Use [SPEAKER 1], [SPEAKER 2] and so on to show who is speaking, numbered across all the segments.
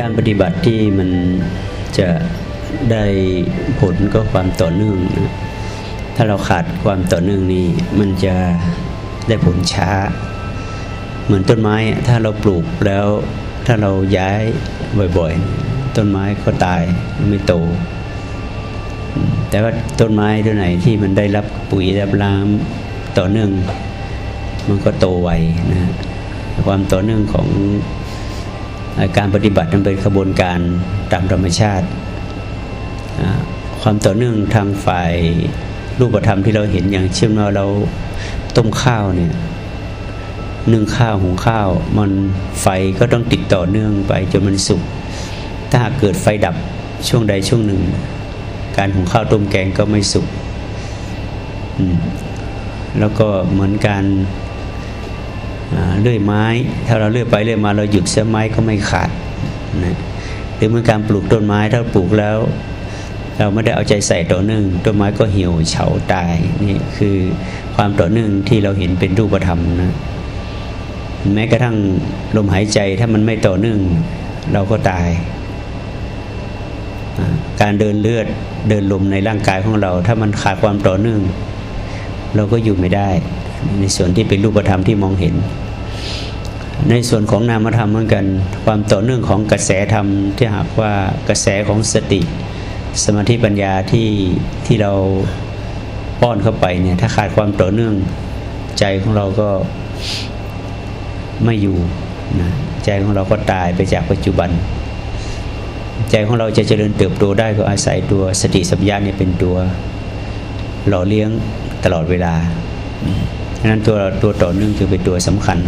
[SPEAKER 1] การปฏิบัติที่มันจะได้ผลก็ความต่อเนื่องนะถ้าเราขาดความต่อเนื่องนี้มันจะได้ผลช้า เหมือนต้นไม้ถ้าเราปลูกแล้วถ้าเราย้ายบ่อยๆ ต้นไม้ก็ตายไม่โต แต่ว่าต้นไม้ตัวไหนที่มันได้รับปุ๋ยรับน้ำต่อเนื่อง มันก็โตไวนะความต่อเนื่องของ การปฏิบัติมันเป็นกระบวนการตามธรรมชาติ ความต่อเนื่องทางฝ่ายรูปธรรมที่เราเห็นอย่างเช่นว่าเราต้มข้าวเนี่ยนึ่งข้าวหุงข้าว มันไฟก็ต้องติดต่อเนื่องไปจนมันสุกถ้าหากเกิดไฟดับช่วงใดช่วงหนึ่ง การหุงข้าวต้มแกงก็ไม่สุกแล้วก็เหมือนการ เลื่อยไม้ ถ้าเราเลื่อยไปเลื่อยมาเราหยุดเสียไม้ก็ไม่ขาดนะหรือเหมือนการปลูกต้นไม้ถ้าปลูกแล้ว เราไม่ได้เอาใจใส่ต่อเนื่องต้นไม้ก็เหี่ยวเฉาตายนี่คือความต่อเนื่องที่เราเห็นเป็นรูปธรรมนะแม้กระทั่งลมหายใจถ้ามันไม่ต่อเนื่องเราก็ตาย การเดินเลือดเดินลมในร่างกายของเรา ถ้ามันขาดความต่อเนื่อง เราก็อยู่ไม่ได้ ในส่วนที่เป็นรูปธรรมที่มองเห็น ในส่วนของนามธรรมเหมือนกัน ความต่อเนื่องของกระแสธรรมที่หากว่ากระแสของสติ สมาธิปัญญาที่ที่เราป้อนเข้าไปเนี่ยถ้าขาดความต่อเนื่องใจของเราก็ไม่อยู่นะใจของเราก็ตายไปจากปัจจุบัน ใจของเราจะเจริญเติบโตได้ก็อาศัยตัวสติสัมยาเนี่ยเป็นตัว หล่อเลี้ยงตลอดเวลา ดังนั้นตัวตัวต่อเนื่องคือเป็นตัวสำคัญ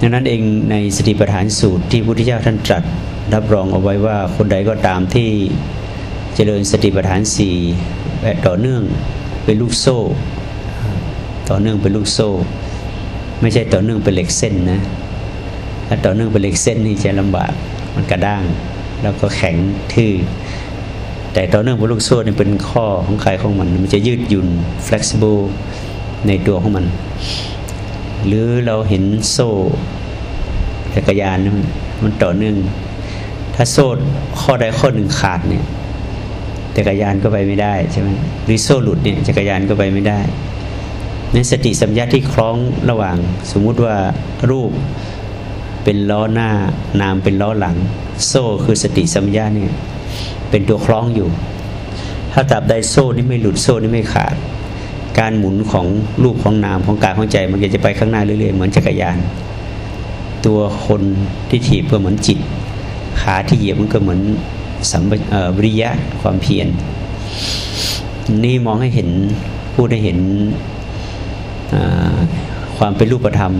[SPEAKER 1] ดังนั้นเองในสติปัฏฐานสูตรที่พุทธเจ้าท่านตรัสรับรองเอาไว้ว่าคนใดก็ตามที่เจริญสติปัฏฐานสี่แบบต่อเนื่องเป็นลูกโซ่ ต่อเนื่องเป็นลูกโซ่ ไม่ใช่ต่อเนื่องเป็นเหล็กเส้นนะถ้าต่อเนื่องเป็นเหล็กเส้นนี่จะลำบากมันกระด้าง แล้วก็แข็งทื่อ แต่ต่อเนื่องเป็นลูกโซ่นี่เป็นข้อของใครของมัน มันจะยืดหยุ่น flexible ในตัวของมัน หรือเราเห็นโซ่จักรยานมันต่อเนื่อง ถ้าโซ่ข้อใดข้อหนึ่งขาดเนี่ยจักรยานก็ไปไม่ได้ใช่ไหมหรือโซ่หลุดเนี่ยจักรยานก็ไปไม่ได้ในสติสัมยาที่คล้องระหว่าง สมมุติว่ารูปเป็นล้อหน้านามเป็นล้อหลัง โซ่คือสติสัมยาเนี่ย เป็นตัวคล้องอยู่ ถ้าตับใดโซ่นี่ไม่หลุดโซ่นี่ไม่ขาด การหมุนของรูปของนามของกายของใจ มันจะไปข้างหน้าเรื่อยๆเหมือนจักรยาน ตัวคนที่ถีบก็เหมือนจิต ขาที่เหยียบมันก็เหมือนสัมวิริยะความเพียรนี่มองให้เห็นพูดให้เห็นความเป็นรูปธรรม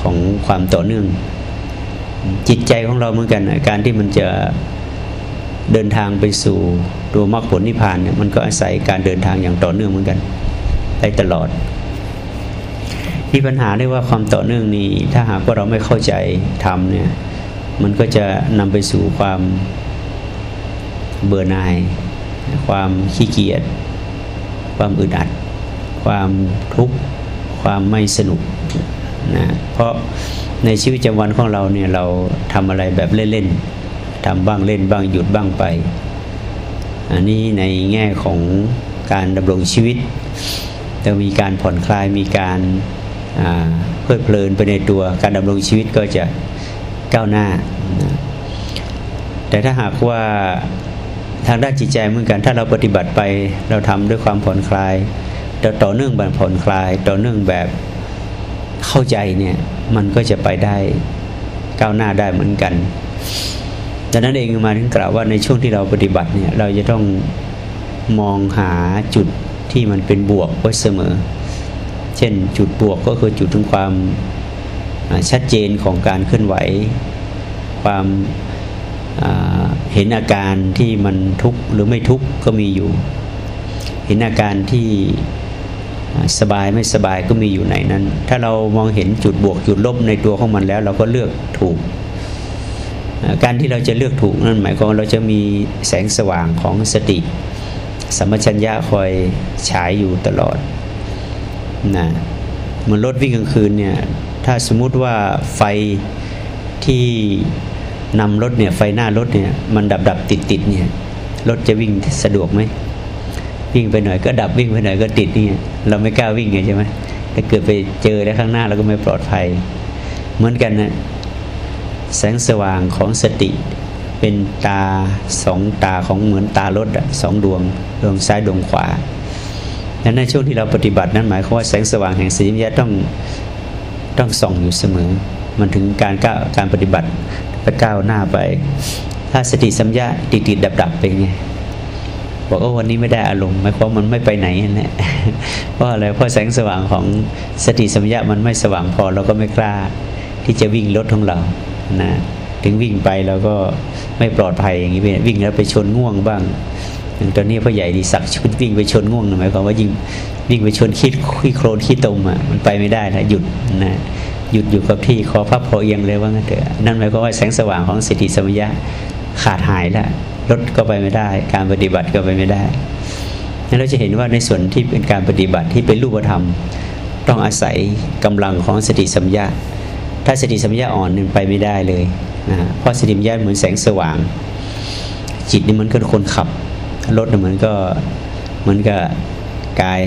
[SPEAKER 1] ของความต่อเนื่อง จิตใจของเราเหมือนกัน การที่มันจะ เดินทางไปสู่ตัวมรรคผลนิพพานเนี่ยมันก็อาศัยการเดินทางอย่างต่อเนื่องเหมือนกัน ได้ตลอดที่ปัญหาเรียกว่าความต่อเนื่องนี้ถ้าหากว่าเราไม่เข้าใจทำเนี่ยมันก็จะนำไปสู่ความเบื่อหน่าย ความขี้เกียจความอึดอัด ความทุกข์ความไม่สนุกนะเพราะในชีวิตประจำวันของเราเนี่ยเราทำอะไรแบบเล่นๆ ทำบ้างเล่นบ้างหยุดบ้างไป อันนี้ในแง่ของการดำรงชีวิตจะมีการผ่อนคลายมีการเพลิดเพลินไปในตัวการดำรงชีวิตก็จะก้าวหน้า แต่ถ้าหากว่าทางด้านจิตใจเหมือนกันถ้าเราปฏิบัติไปเราทำด้วยความผ่อนคลายแต่ต่อเนื่องแบบผ่อนคลาย ต่อเนื่องแบบเข้าใจเนี่ยมันก็จะไปได้ก้าวหน้าได้เหมือนกัน ดังนั้นเองมาถึงกล่าวว่าในช่วงที่เราปฏิบัติเนี่ยเราจะต้องมองหาจุดที่มันเป็นบวกไว้เสมอ เช่นจุดบวกก็คือจุดถึงความชัดเจนของการเคลื่อนไหว ความเห็นอาการที่มันทุกข์หรือไม่ทุกข์ก็มีอยู่ เห็นอาการที่สบายไม่สบายก็มีอยู่ในนั้น ถ้าเรามองเห็นจุดบวกจุดลบในตัวของมันแล้ว เราก็เลือกถูก การที่เราจะเลือกถูกนั่นหมายความเราจะมีแสงสว่างของสติสัมปชัญญะคอยฉายอยู่ตลอดนะมันรถวิ่งกลางคืนเนี่ยถ้าสมมุติว่าไฟที่นำรถเนี่ยไฟหน้ารถเนี่ยมันดับดับติดติดเนี่ยรถจะวิ่งสะดวกไหมวิ่งไปหน่อยก็ดับวิ่งไปหน่อยก็ติดเนี่ยเราไม่กล้าวิ่งไงใช่ไหมถ้าเกิดไปเจอแล้วข้างหน้าเราก็ไม่ปลอดภัย เหมือนกันนะ แสงสว่างของสติ เป็นตาสองตาของเหมือนตารถสองดวงดวงซ้ายดวงขวาดังนั้นในช่วงที่เราปฏิบัตินั้นหมายความว่าแสงสว่างแห่งสีวิญญาต้องต้องส่องอยู่เสมอ มันถึงการก้าวการปฏิบัติไปก้าวหน้าไป ถ้าสติสัมยาติดติดดับดับไปไงบอกว่าวันนี้ไม่ได้อารมณ์หมายความมันไม่ไปไหนนั่นแหละเพราะอะไรเพราะแสงสว่างของสติสัมยามันไม่สว่างพอเราก็ไม่กล้าที่จะวิ่งรถของเรา นะถึงวิ่งไปเราก็ไม่ปลอดภัยอย่างนี้ไปวิ่งแล้วไปชนง่วงบ้างอย่างตอนนี้พ่อใหญ่ดีสักชุดวิ่งไปชนง่วงหมายความว่ายิ่งวิ่งไปชนขี้ขี้โครนขี้ตมอะมันไปไม่ได้นะหยุดนะหยุดอยู่กับที่คอพับพอเอียงเลยว่างั้นเถอะนั่นหมายความว่าแสงสว่างของสติสัมยาขาดหายแล้วรถก็ไปไม่ได้ การปฏิบัติก็ไปไม่ได้นั้นเราจะเห็นว่าในส่วนที่เป็นการปฏิบัติที่เป็นรูปธรรม ต้องอาศัยกำลังของสติสัมยา ถ้าสติสัมยาอ่อนนึงไปไม่ได้เลยนะเพราะสติสัมยาเหมือนแสงสว่าง จิตนี่มันก็คนขับรถเหมือนก็เหมือนกับกาย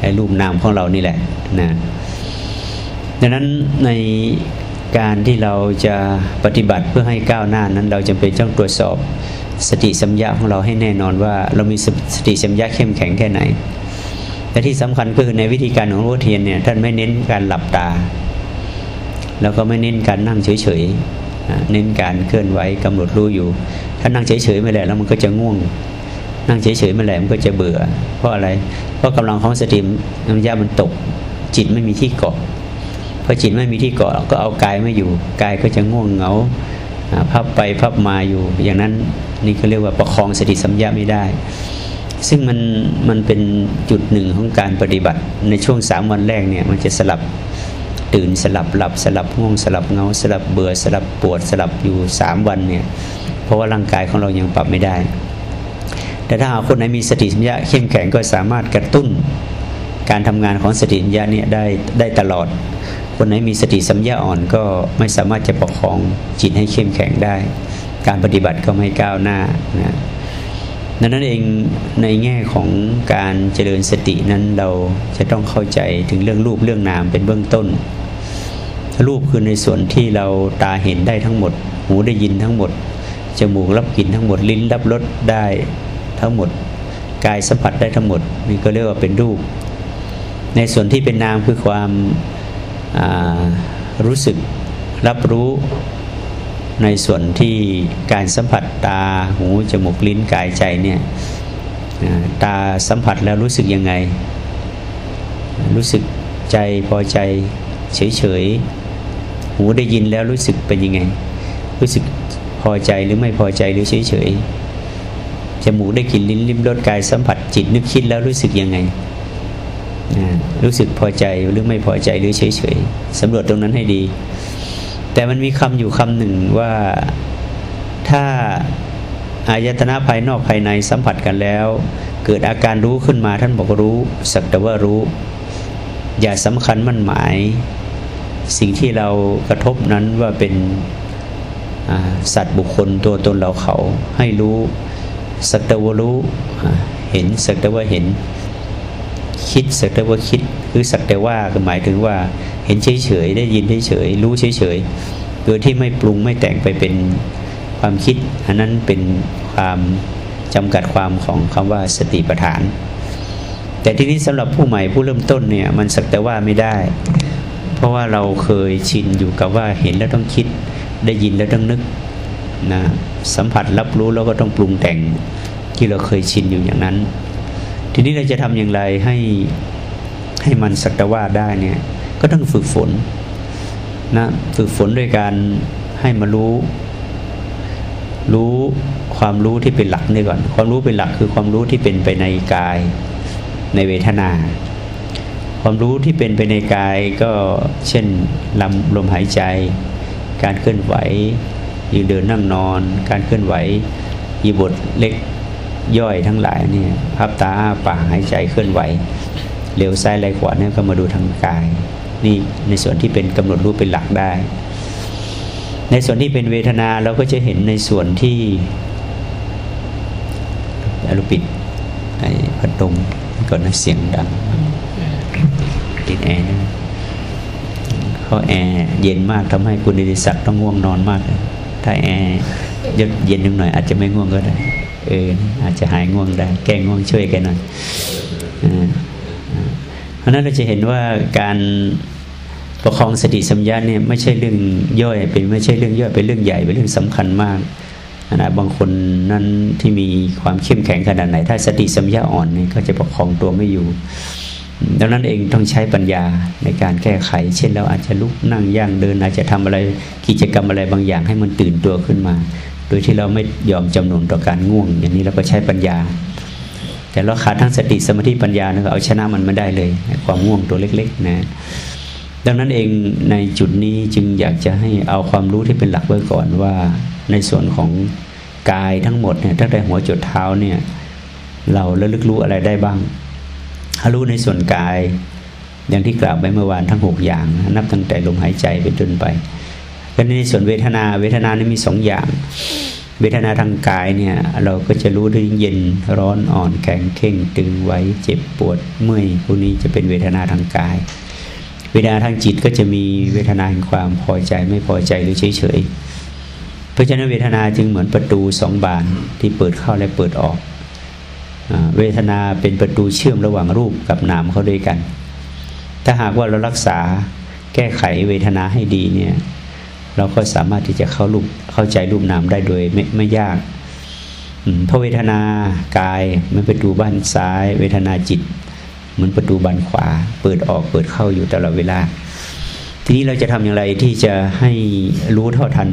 [SPEAKER 1] ไอ้รูปนามของเรานี่แหละนะดังนั้นในการที่เราจะปฏิบัติเพื่อให้ก้าวหน้านั้น เราจำเป็นต้องตรวจสอบสติสัมยาของเราให้แน่นอนว่า เรามีสติสัมยาเข้มแข็งแค่ไหนและที่สำคัญก็คือในวิธีการของหลวงพ่อเทียนเนี่ยท่านไม่เน้นการหลับตา แล้วก็ไม่เน้นการนั่งเฉยๆเน้นการเคลื่อนไหวกำหนดรู้อยู่ ถ้านั่งเฉยๆไม่แหละแล้วมันก็จะง่วง นั่งเฉยๆไม่แหละมันก็จะเบื่อ เพราะอะไร เพราะกำลังของสติสัมยามันตก จิตไม่มีที่เกาะพอจิตไม่มีที่เกาะก็เอากายไม่อยู่กายก็จะง่วงเหงาพับไปพับมาอยู่ อย่างนั้นนี่ก็เรียกว่าประคองสติสัมยาไม่ได้ ซึ่งมันมันเป็นจุดหนึ่งของการปฏิบัติในช่วงสามวันแรกเนี่ยมันจะสลับ ตื่นสลับหลับสลับง่วงสลับเงาสลับเบื่อสลับปวดสลับอยู่สามวันเนี่ยเพราะว่าร่างกายของเรายังปรับไม่ได้ แต่ถ้าหากคนไหนมีสติสัมยาเข้มแข็งก็สามารถกระตุ้นการทำงานของสติสัมยาเนี่ยได้ได้ตลอด คนไหนมีสติสัมยาอ่อนก็ไม่สามารถจะประคองจิตให้เข้มแข็งได้ การปฏิบัติก็ไม่ก้าวหน้านะดังนั้นเองในแง่ของการเจริญสตินั้นเราจะต้องเข้าใจถึงเรื่องรูปเรื่องนามเป็นเบื้องต้น รูปคือในส่วนที่เราตาเห็นได้ทั้งหมด หูได้ยินทั้งหมด จมูกรับกลิ่นทั้งหมด ลิ้นรับรสได้ทั้งหมด กายสัมผัสได้ทั้งหมดนี่ก็เรียกว่าเป็นรูป ในส่วนที่เป็นนามคือความรู้สึกรับรู้ในส่วนที่การสัมผัสตา หู จมูก ลิ้น กายใจเนี่ยตาสัมผัสแล้วรู้สึกยังไง รู้สึกใจพอใจเฉยๆ หูได้ยินแล้วรู้สึกเป็นยังไง รู้สึกพอใจหรือไม่พอใจหรือเฉยๆจมูกได้กลิ่นลิ้นลิ้มรสกายสัมผัสจิตนึกคิดแล้วรู้สึกยังไงรู้สึกพอใจหรือไม่พอใจหรือเฉยๆสำรวจตรงนั้นให้ดี แต่มันมีคำอยู่คำหนึ่งว่าถ้าอายตนะภายนอกภายในสัมผัสกันแล้ว เกิดอาการรู้ขึ้นมาท่านบอกรู้ สักแต่ว่ารู้ อย่าสำคัญมั่นหมาย สิ่งที่เรากระทบนั้นว่าเป็นสัตว์บุคคลตัวตนเราเขา ให้รู้สักแต่ว่ารู้เห็นสักแต่ว่าเห็น คิดสักแต่ว่าคิดคือสักแต่ว่าก็หมายถึงว่าเห็นเฉยเฉยได้ยินเฉยเฉยรู้เฉยเฉยโดยที่ไม่ปรุงไม่แต่งไปเป็นความคิด อันนั้นเป็นความจำกัดความของคำว่าสติปัฏฐาน แต่ที่นี้สำหรับผู้ใหม่ผู้เริ่มต้นเนี่ยมันสักแต่ว่าไม่ได้ เพราะว่าเราเคยชินอยู่กับว่าเห็นแล้วต้องคิด ได้ยินแล้วต้องนึกนะสัมผัสรับรู้แล้วก็ต้องปรุงแต่งที่เราเคยชินอยู่อย่างนั้น ทีนี้เราจะทำอย่างไรให้ให้มันสักตว่าได้เนี่ยก็ต้องฝึกฝนนะฝึกฝนด้วยการให้มารู้ รู้ความรู้ที่เป็นหลักนี่ก่อน ความรู้เป็นหลักคือความรู้ที่เป็นไปในกายในเวทนา ความรู้ที่เป็นไปในกายก็เช่นลำลมหายใจ การเคลื่อนไหวยืนเดินนั่งนอน การเคลื่อนไหวยีบทเล็กย่อยทั้งหลายเนี่ยพับตาปากหายใจเคลื่อนไหวเลี้ยวซ้ายไหลขวาเนี่ยก็มาดูทางกาย นี่ในส่วนที่เป็นกำหนดรู้เป็นหลักได้ ในส่วนที่เป็นเวทนาเราก็จะเห็นในส่วนที่อารปิดไอ้พัดลมก่อนนะเสียงดัง ติดแอร์เขาแอร์เย็นมากทำให้คุณดิศักดิ์ต้องง่วงนอนมากเลยถ้าแอร์เย็นนิดหน่อย อาจจะไม่ง่วงก็ได้เอออาจจะหายง่วงได้ แก้ง่วงช่วยกันหน่อยเพราะนั้นเราจะเห็นว่าการประคองสติสัมยาเนี่ยไม่ใช่เรื่องย่อยเป็นไม่ใช่เรื่องย่อยเป็นเรื่องใหญ่เป็นเรื่องสำคัญมากนะบางคนนั้นที่มีความเข้มแข็งขนาดไหน ถ้าสติสัมยาอ่อนเนี่ยก็จะประคองตัวไม่อยู่ ดังนั้นเองต้องใช้ปัญญาในการแก้ไข เช่นเราอาจจะลุกนั่งย่างเดิน อาจจะทำอะไรกิจกรรมอะไรบางอย่างให้มันตื่นตัวขึ้นมา โดยที่เราไม่ยอมจำนวนต่อการง่วง อย่างนี้เราก็ใช้ปัญญา แต่เราขาดทั้งสติสมาธิปัญญาเนี่ยเอาชนะมันไม่ได้เลย ความง่วงตัวเล็กๆนะดังนั้นเองในจุดนี้จึงอยากจะให้เอาความรู้ที่เป็นหลักไว้ก่อนว่าในส่วนของกายทั้งหมดเนี่ยตั้งแต่หัวจดเท้าเนี่ยเราระลึกรู้อะไรได้บ้าง รู้ในส่วนกาย อย่างที่กล่าวไปเมื่อวานทั้งหกอย่าง นับตั้งแต่ลมหายใจเป็นต้นไปก็ในส่วนเวทนา เวทนานี่มีสองอย่าง เวทนาทางกายเนี่ย เราก็จะรู้ถึงเย็นร้อนอ่อนแข็งเข่งตึงไว้เจ็บปวดเมื่อยพวกนี้จะเป็นเวทนาทางกาย เวทนาทางจิตก็จะมีเวทนาแห่งความพอใจไม่พอใจหรือเฉยเฉยเพราะฉะนั้นเวทนาจึงเหมือนประตูสองบานที่เปิดเข้าและเปิดออก เวทนาเป็นประตูเชื่อมระหว่างรูปกับนามเขาด้วยกัน ถ้าหากว่าเรารักษาแก้ไขเวทนาให้ดีเนี่ยเราก็สามารถที่จะเข้ารูปเข้าใจรูปนามได้โดยไม่ไม่ยากเพราะเวทนากายมันเป็นประตูบ้านซ้าย เวทนาจิตเหมือนประตูบานขวา เปิดออกเปิดเข้าอยู่ตลอดเวลา ทีนี้เราจะทำอย่างไรที่จะให้รู้เท่าทัน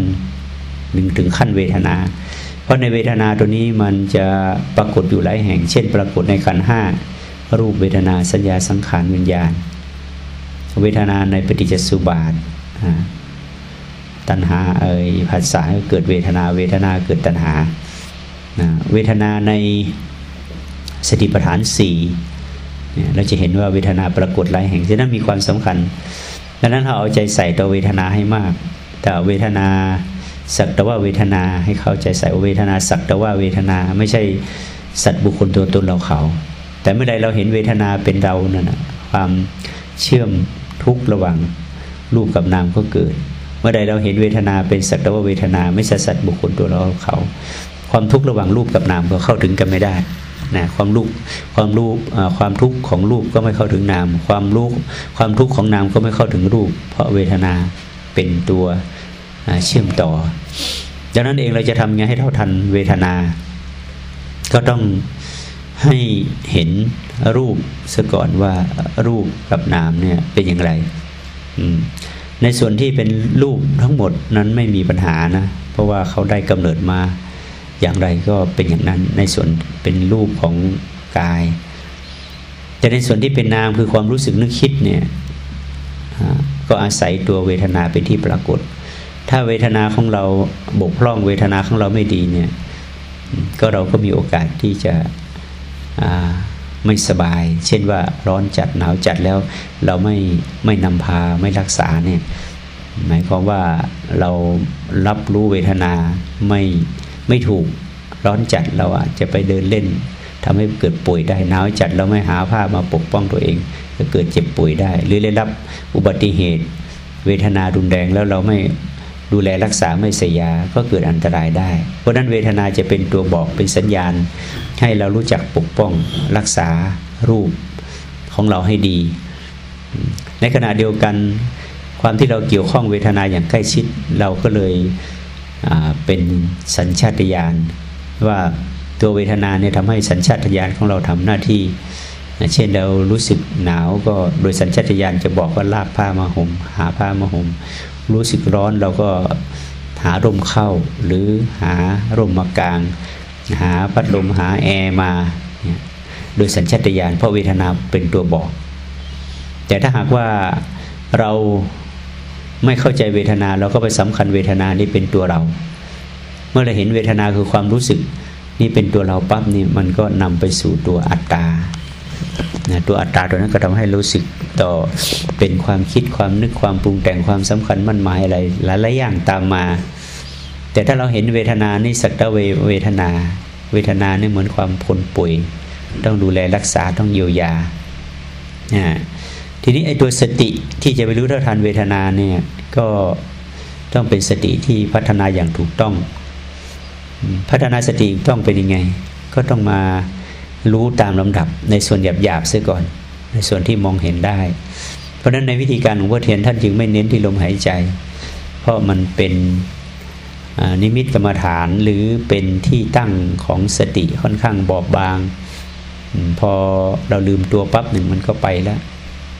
[SPEAKER 1] ถึงถึงขั้นเวทนา ราะในเวทนาตัวนี้มันจะปรากฏอยู่หลายแห่ง เช่น ปรากฏในขันห้ารูปเวทนาสัญญาสังขารวิญญาณ เวทนาในปฏิจจสุบาทตัณหาเอ่ยผัสสะเกิดเวทนาเวทนาเกิดตัณหา เวทนาในสติปัฏฐานสี่เราจะเห็นว่าเวทนาปรากฏหลายแห่งฉะนั้นมีความสำคัญดังนั้นเราเอาใจใส่ต่อเวทนาให้มาก แต่เวทนา สักแต่ว่าเวทนาให้เข้าใจใส่เวทนา สักแต่ว่าเวทนาไม่ใช่สัตว์บุคคลตัวตนเราเขา แต่เมื่อใดเราเห็นเวทนาเป็นเราเนั่นความเชื่อมทุกระหว่างรูปกับนามก็เกิด เมื่อใดเราเห็นเวทนาเป็นสักแต่ว่าเวทนา ไม่ใช่สัตว์บุคคลตัวเราเขา ความทุกข์ระหว่างรูปกับนามก็เข้าถึงกันไม่ได้นะความรูปความรูปความทุกข์ของรูปก็ไม่เข้าถึงนาม ความรูปความทุกข์ของนามก็ไม่เข้าถึงรูป เพราะเวทนาเป็นตัว เชื่อมต่อ ดังนั้นเองเราจะทำไงให้เท่าทันเวทนา ก็ต้องให้เห็นรูปซะก่อนว่ารูปกับนามเนี่ยเป็นอย่างไรในส่วนที่เป็นรูปทั้งหมดนั้นไม่มีปัญหานะ เพราะว่าเขาได้กำเนิดมาอย่างไรก็เป็นอย่างนั้นในส่วนเป็นรูปของกาย แต่ในส่วนที่เป็นนามคือความรู้สึกนึกคิดเนี่ยก็อาศัยตัวเวทนาเป็นที่ปรากฏ ถ้าเวทนาของเราบกพร่องเวทนาของเราไม่ดีเนี่ย ก็เราก็มีโอกาสที่จะไม่สบาย เช่นว่าร้อนจัดหนาวจัดแล้ว เราไม่ไม่นำพาไม่รักษาเนี่ยหมายความว่าเรารับรู้เวทนาไม่ไม่ถูกร้อนจัดเราอาจจะไปเดินเล่นทำให้เกิดป่วยได้หนาวจัดเราไม่หาผ้ามาปกป้องตัวเอง ก็เกิดเจ็บป่วยได้ หรือได้รับอุบัติเหตุ เวทนารุนแรงแล้วเราไม่ ดูแลรักษาไม่เสียยาก็เกิดอันตรายได้ เพราะนั้นเวทนาจะเป็นตัวบอกเป็นสัญญาณ ให้เรารู้จักปกป้องรักษารูปของเราให้ดี ในขณะเดียวกันความที่เราเกี่ยวข้องเวทนาอย่างใกล้ชิด เราก็เลยเป็นสัญชาตญาณว่าตัวเวทนาเนี่ยทำให้สัญชาตญาณของเราทำหน้าที่ เช่นเรารู้สึกหนาวก็โดยสัญชาตญาณจะบอกว่าลากผ้ามาหม่มหาผ้ามาหม่ม รู้สึกร้อนเราก็หาร่มเข้า หรือหาร่มมากลาง หาพัดลมหาแอร์มา โดยสัญชาตญาณเพราะเวทนาเป็นตัวบอก แต่ถ้าหากว่าเราไม่เข้าใจเวทนาเราก็ไปสำคัญเวทนานี้เป็นตัวเรา เมื่อเราเห็นเวทนาคือความรู้สึกนี่เป็นตัวเราปั๊บนี่มันก็นำไปสู่ตัวอัตตา นะตัวอัตตาตัวนั้นก็ทำให้รู้สึกต่อเป็นความคิดความนึกความปรุงแต่งความสำคัญมั่นหมายอะไรหลายๆอย่างตามมา แต่ถ้าเราเห็นเวทนานี่สักตะเวเวทนา เวทนานี่เหมือนความพลป่วย ต้องดูแลรักษาต้องเยียวยาทีนี้ไอ้ตัวสติที่จะไปรู้เท่าทันเวทนาเนี่ยก็ต้องเป็นสติที่พัฒนาอย่างถูกต้อง พัฒนาสติต้องเป็นยังไง ก็ต้องมา รู้ตามลำดับในส่วนหยาบๆเสียก่อน ในส่วนที่มองเห็นได้ เพราะฉะนั้นในวิธีการของพ่อเทียนท่านจึงไม่เน้นที่ลมหายใจ เพราะมันเป็นนิมิตกรรมฐานหรือเป็นที่ตั้งของสติค่อนข้างบอบบาง พอเราลืมตัวปั๊บหนึ่งมันก็ไปแล้ว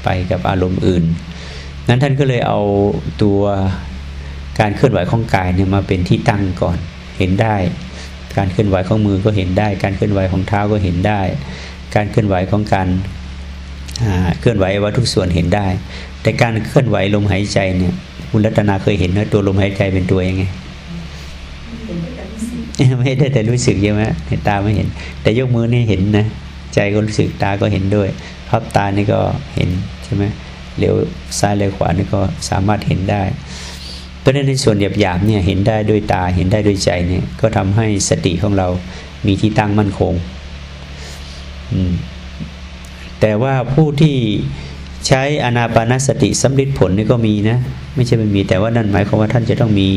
[SPEAKER 1] ไปกับอารมณ์อื่น นั้นท่านก็เลยเอาตัวการเคลื่อนไหวของกายเนี่ยมาเป็นที่ตั้งก่อนเห็นได้ การเคลื่อนไหวของมือก็เห็นได้ การเคลื่อนไหวของเท้าก็เห็นได้ การเคลื่อนไหวของการเคลื่อนไหววัตถุส่วนเห็นได้ แต่การเคลื่อนไหวลมหายใจเนี่ยคุณรัตนาเคยเห็นว่าตัวลมหายใจเป็นตัวยังไงไม่ได้แต่รู้สึกใช่ไหมตาไม่เห็น แต่ยกมือนี่เห็นนะใจก็รู้สึกตาก็เห็นด้วยพับตานี่ก็เห็นใช่ไหมเลี้ยวซ้ายเลี้ยวขวานี่ก็สามารถเห็นได้ เพราะฉะนั้นในส่วนหยาบๆเนี่ยเห็นได้ด้วยตาเห็นได้ด้วยใจเนี่ยก็ทำให้สติของเรามีที่ตั้งมั่นคง แต่ว่าผู้ที่ใช้อนาปานสติสำลิดผลนี่ก็มีนะ ไม่ใช่ไม่มีแต่ว่านั่นหมายความว่าท่านจะต้องมี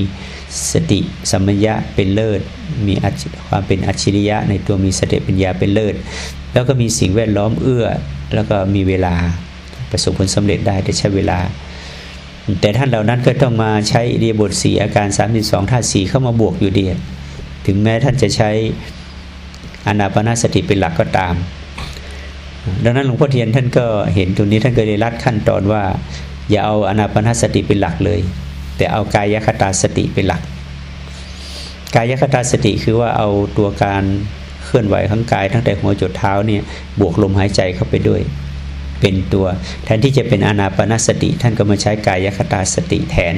[SPEAKER 1] สติสัมปญะเป็นเลิศ มีความเป็นอัจฉริยะ ในตัวมีสติปัญญาเป็นเลิศ แล้วก็มีสิ่งแวดล้อมเอื้อ แล้วก็มีเวลาประสบผลสำเร็จได้แต่ใช้เวลา แต่ท่านเหล่านั้นก็ต้องมาใช้เรียบทสีอาการ 32ท่าสีเข้ามาบวกอยู่ดีถึงแม้ท่านจะใช้อนาปนาสติเป็นหลักก็ตาม ดังนั้นหลวงพ่อเทียนท่านก็เห็นตรงนี้ท่านก็เลยรัดขั้นตอนว่า อย่าเอาอนาปนาสติเป็นหลักเลย แต่เอากายคตาสติเป็นหลัก กายคตาสติคือว่าเอาตัวการเคลื่อนไหวของกายตั้งแต่หัวจดเท้าเนี่ยบวกลมหายใจเข้าไปด้วย เป็นตัว แทนที่จะเป็นอนาปนาสติ ท่านก็มาใช้กายคตาสติแทน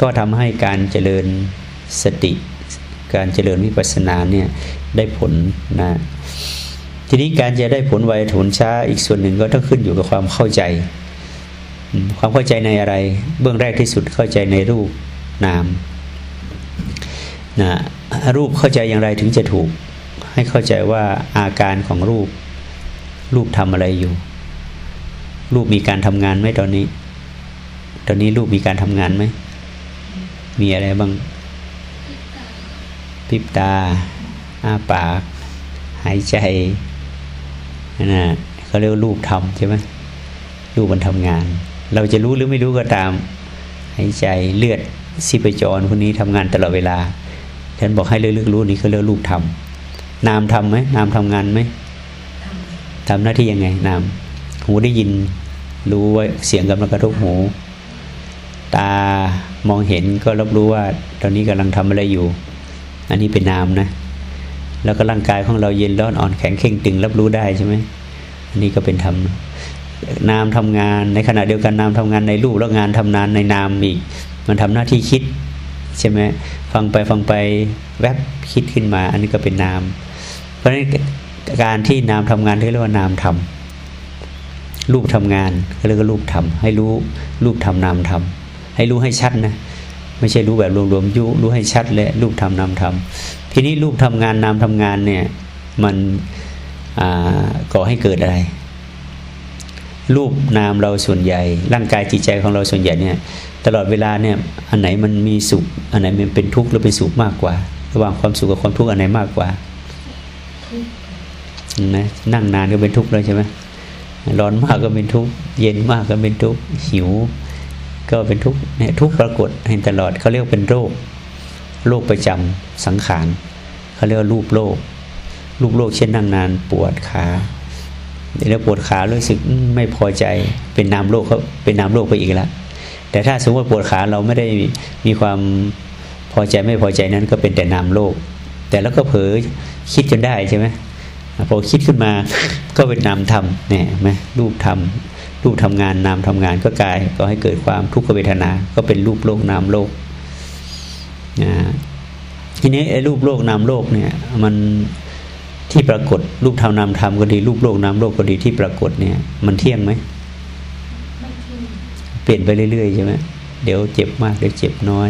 [SPEAKER 1] ก็ทำให้การเจริญสติ การเจริญวิปัสสนาเนี่ยได้ผลนะทีนี้การจะได้ผลไวผลช้าอีกส่วนหนึ่งก็ต้องขึ้นอยู่กับความเข้าใจ ความเข้าใจในอะไร เบื้องแรกที่สุดเข้าใจในรูปนามนะรูปเข้าใจอย่างไรถึงจะถูก ให้เข้าใจว่าอาการของรูป รูปทำอะไรอยู่ รูปมีการทำงานไหมตอนนี้ ตอนนี้รูปมีการทำงานไหม มีอะไรบ้างพิบตาอ้าปาก หายใจนะเขาเรียกรูปทำใช่ไหมรูปมันทำงาน เราจะรู้หรือไม่รู้ก็ตาม หายใจเลือดซีปจรพวกนี้ทำงานตลอดเวลาท่านบอกให้เลือกรู้นี่เขาเรียกรูปทำนามทำไหมนามทำงานไหมทำหน้าที่ยังไงนามหูได้ยิน รู้ว่าเสียงกำลังกระทบหู ตามองเห็นก็รับรู้ว่า ตอนนี้กำลังทำอะไรอยู่ อันนี้เป็นนามนะ แล้วก็ร่างกายของเราเย็นร้อนอ่อนแข็งเข่งตึง รับรู้ได้ใช่ไหมอันนี้ก็เป็นธรรมนามทำงานในขณะเดียวกันนามทำงานในรูปแล้วงานทำงานในนามอีก มันทำหน้าที่คิดใช่ไหมฟังไปฟังไปแวบคิดขึ้นมา อันนี้ก็เป็นนาม เพราะฉะนั้นการที่นามทำงานเรียกว่านามทำ รูปทำงานเรียกว่ารูปทำให้รู้รูปทำนามทำให้รู้ให้ชัดนะไม่ใช่รู้แบบรวมๆยุรู้ให้ชัดเลยรูปทำนามทำทีนี้รูปทำงานนามทำงานเนี่ยมันก่อให้เกิดอะไร รูปนามเราส่วนใหญ่ ร่างกายจิตใจของเราส่วนใหญ่เนี่ยตลอดเวลาเนี่ยอันไหนมันมีสุข อันไหนมันเป็นทุกข์หรือเป็นสุขมากกว่า ระหว่างความสุขกับความทุกข์อันไหนมากกว่านะนั่งนานก็เป็นทุกข์เลยใช่ไหม ร้อนมากก็เป็นทุกข์เย็นมากก็เป็นทุกข์หิว ก็เป็นทุกข์เนี่ยทุกข์ปรากฏเห็นตลอดเขาเรียกเป็นโรคโรคประจำสังขารเขาเรียกว่ารูปโรครูปโรคเช่นนั่งนานปวดขาแล้วปวดขารู้สึกไม่พอใจเป็นนามโรคเขาเป็นนามโรคไปอีกแล้วแต่ถ้าสมมติปวดขาเราไม่ได้มีความพอใจไม่พอใจนั้นก็เป็นแต่นามโรคแต่แล้วก็เผลอคิดจนได้ใช่ไหม พอคิดขึ้นมาก็เป็นนามธรรมเนี่ยไหมรูปธรรมรูปทำงานนามทำงานก็กลายก็ให้เกิดความทุกขเวทนา ก็เป็นรูปโลกนามโลกนะทีนี้ไอ้รูปโลกนามโลกเนี่ยมันที่ปรากฏรูปธรรมนามธรรมก็ดี รูปโลกนามโลกก็ดีที่ปรากฏเนี่ย มันเที่ยงไหมเปลี่ยนไปเรื่อยๆใช่ไหมเดี๋ยวเจ็บมากเดี๋ยวเจ็บน้อย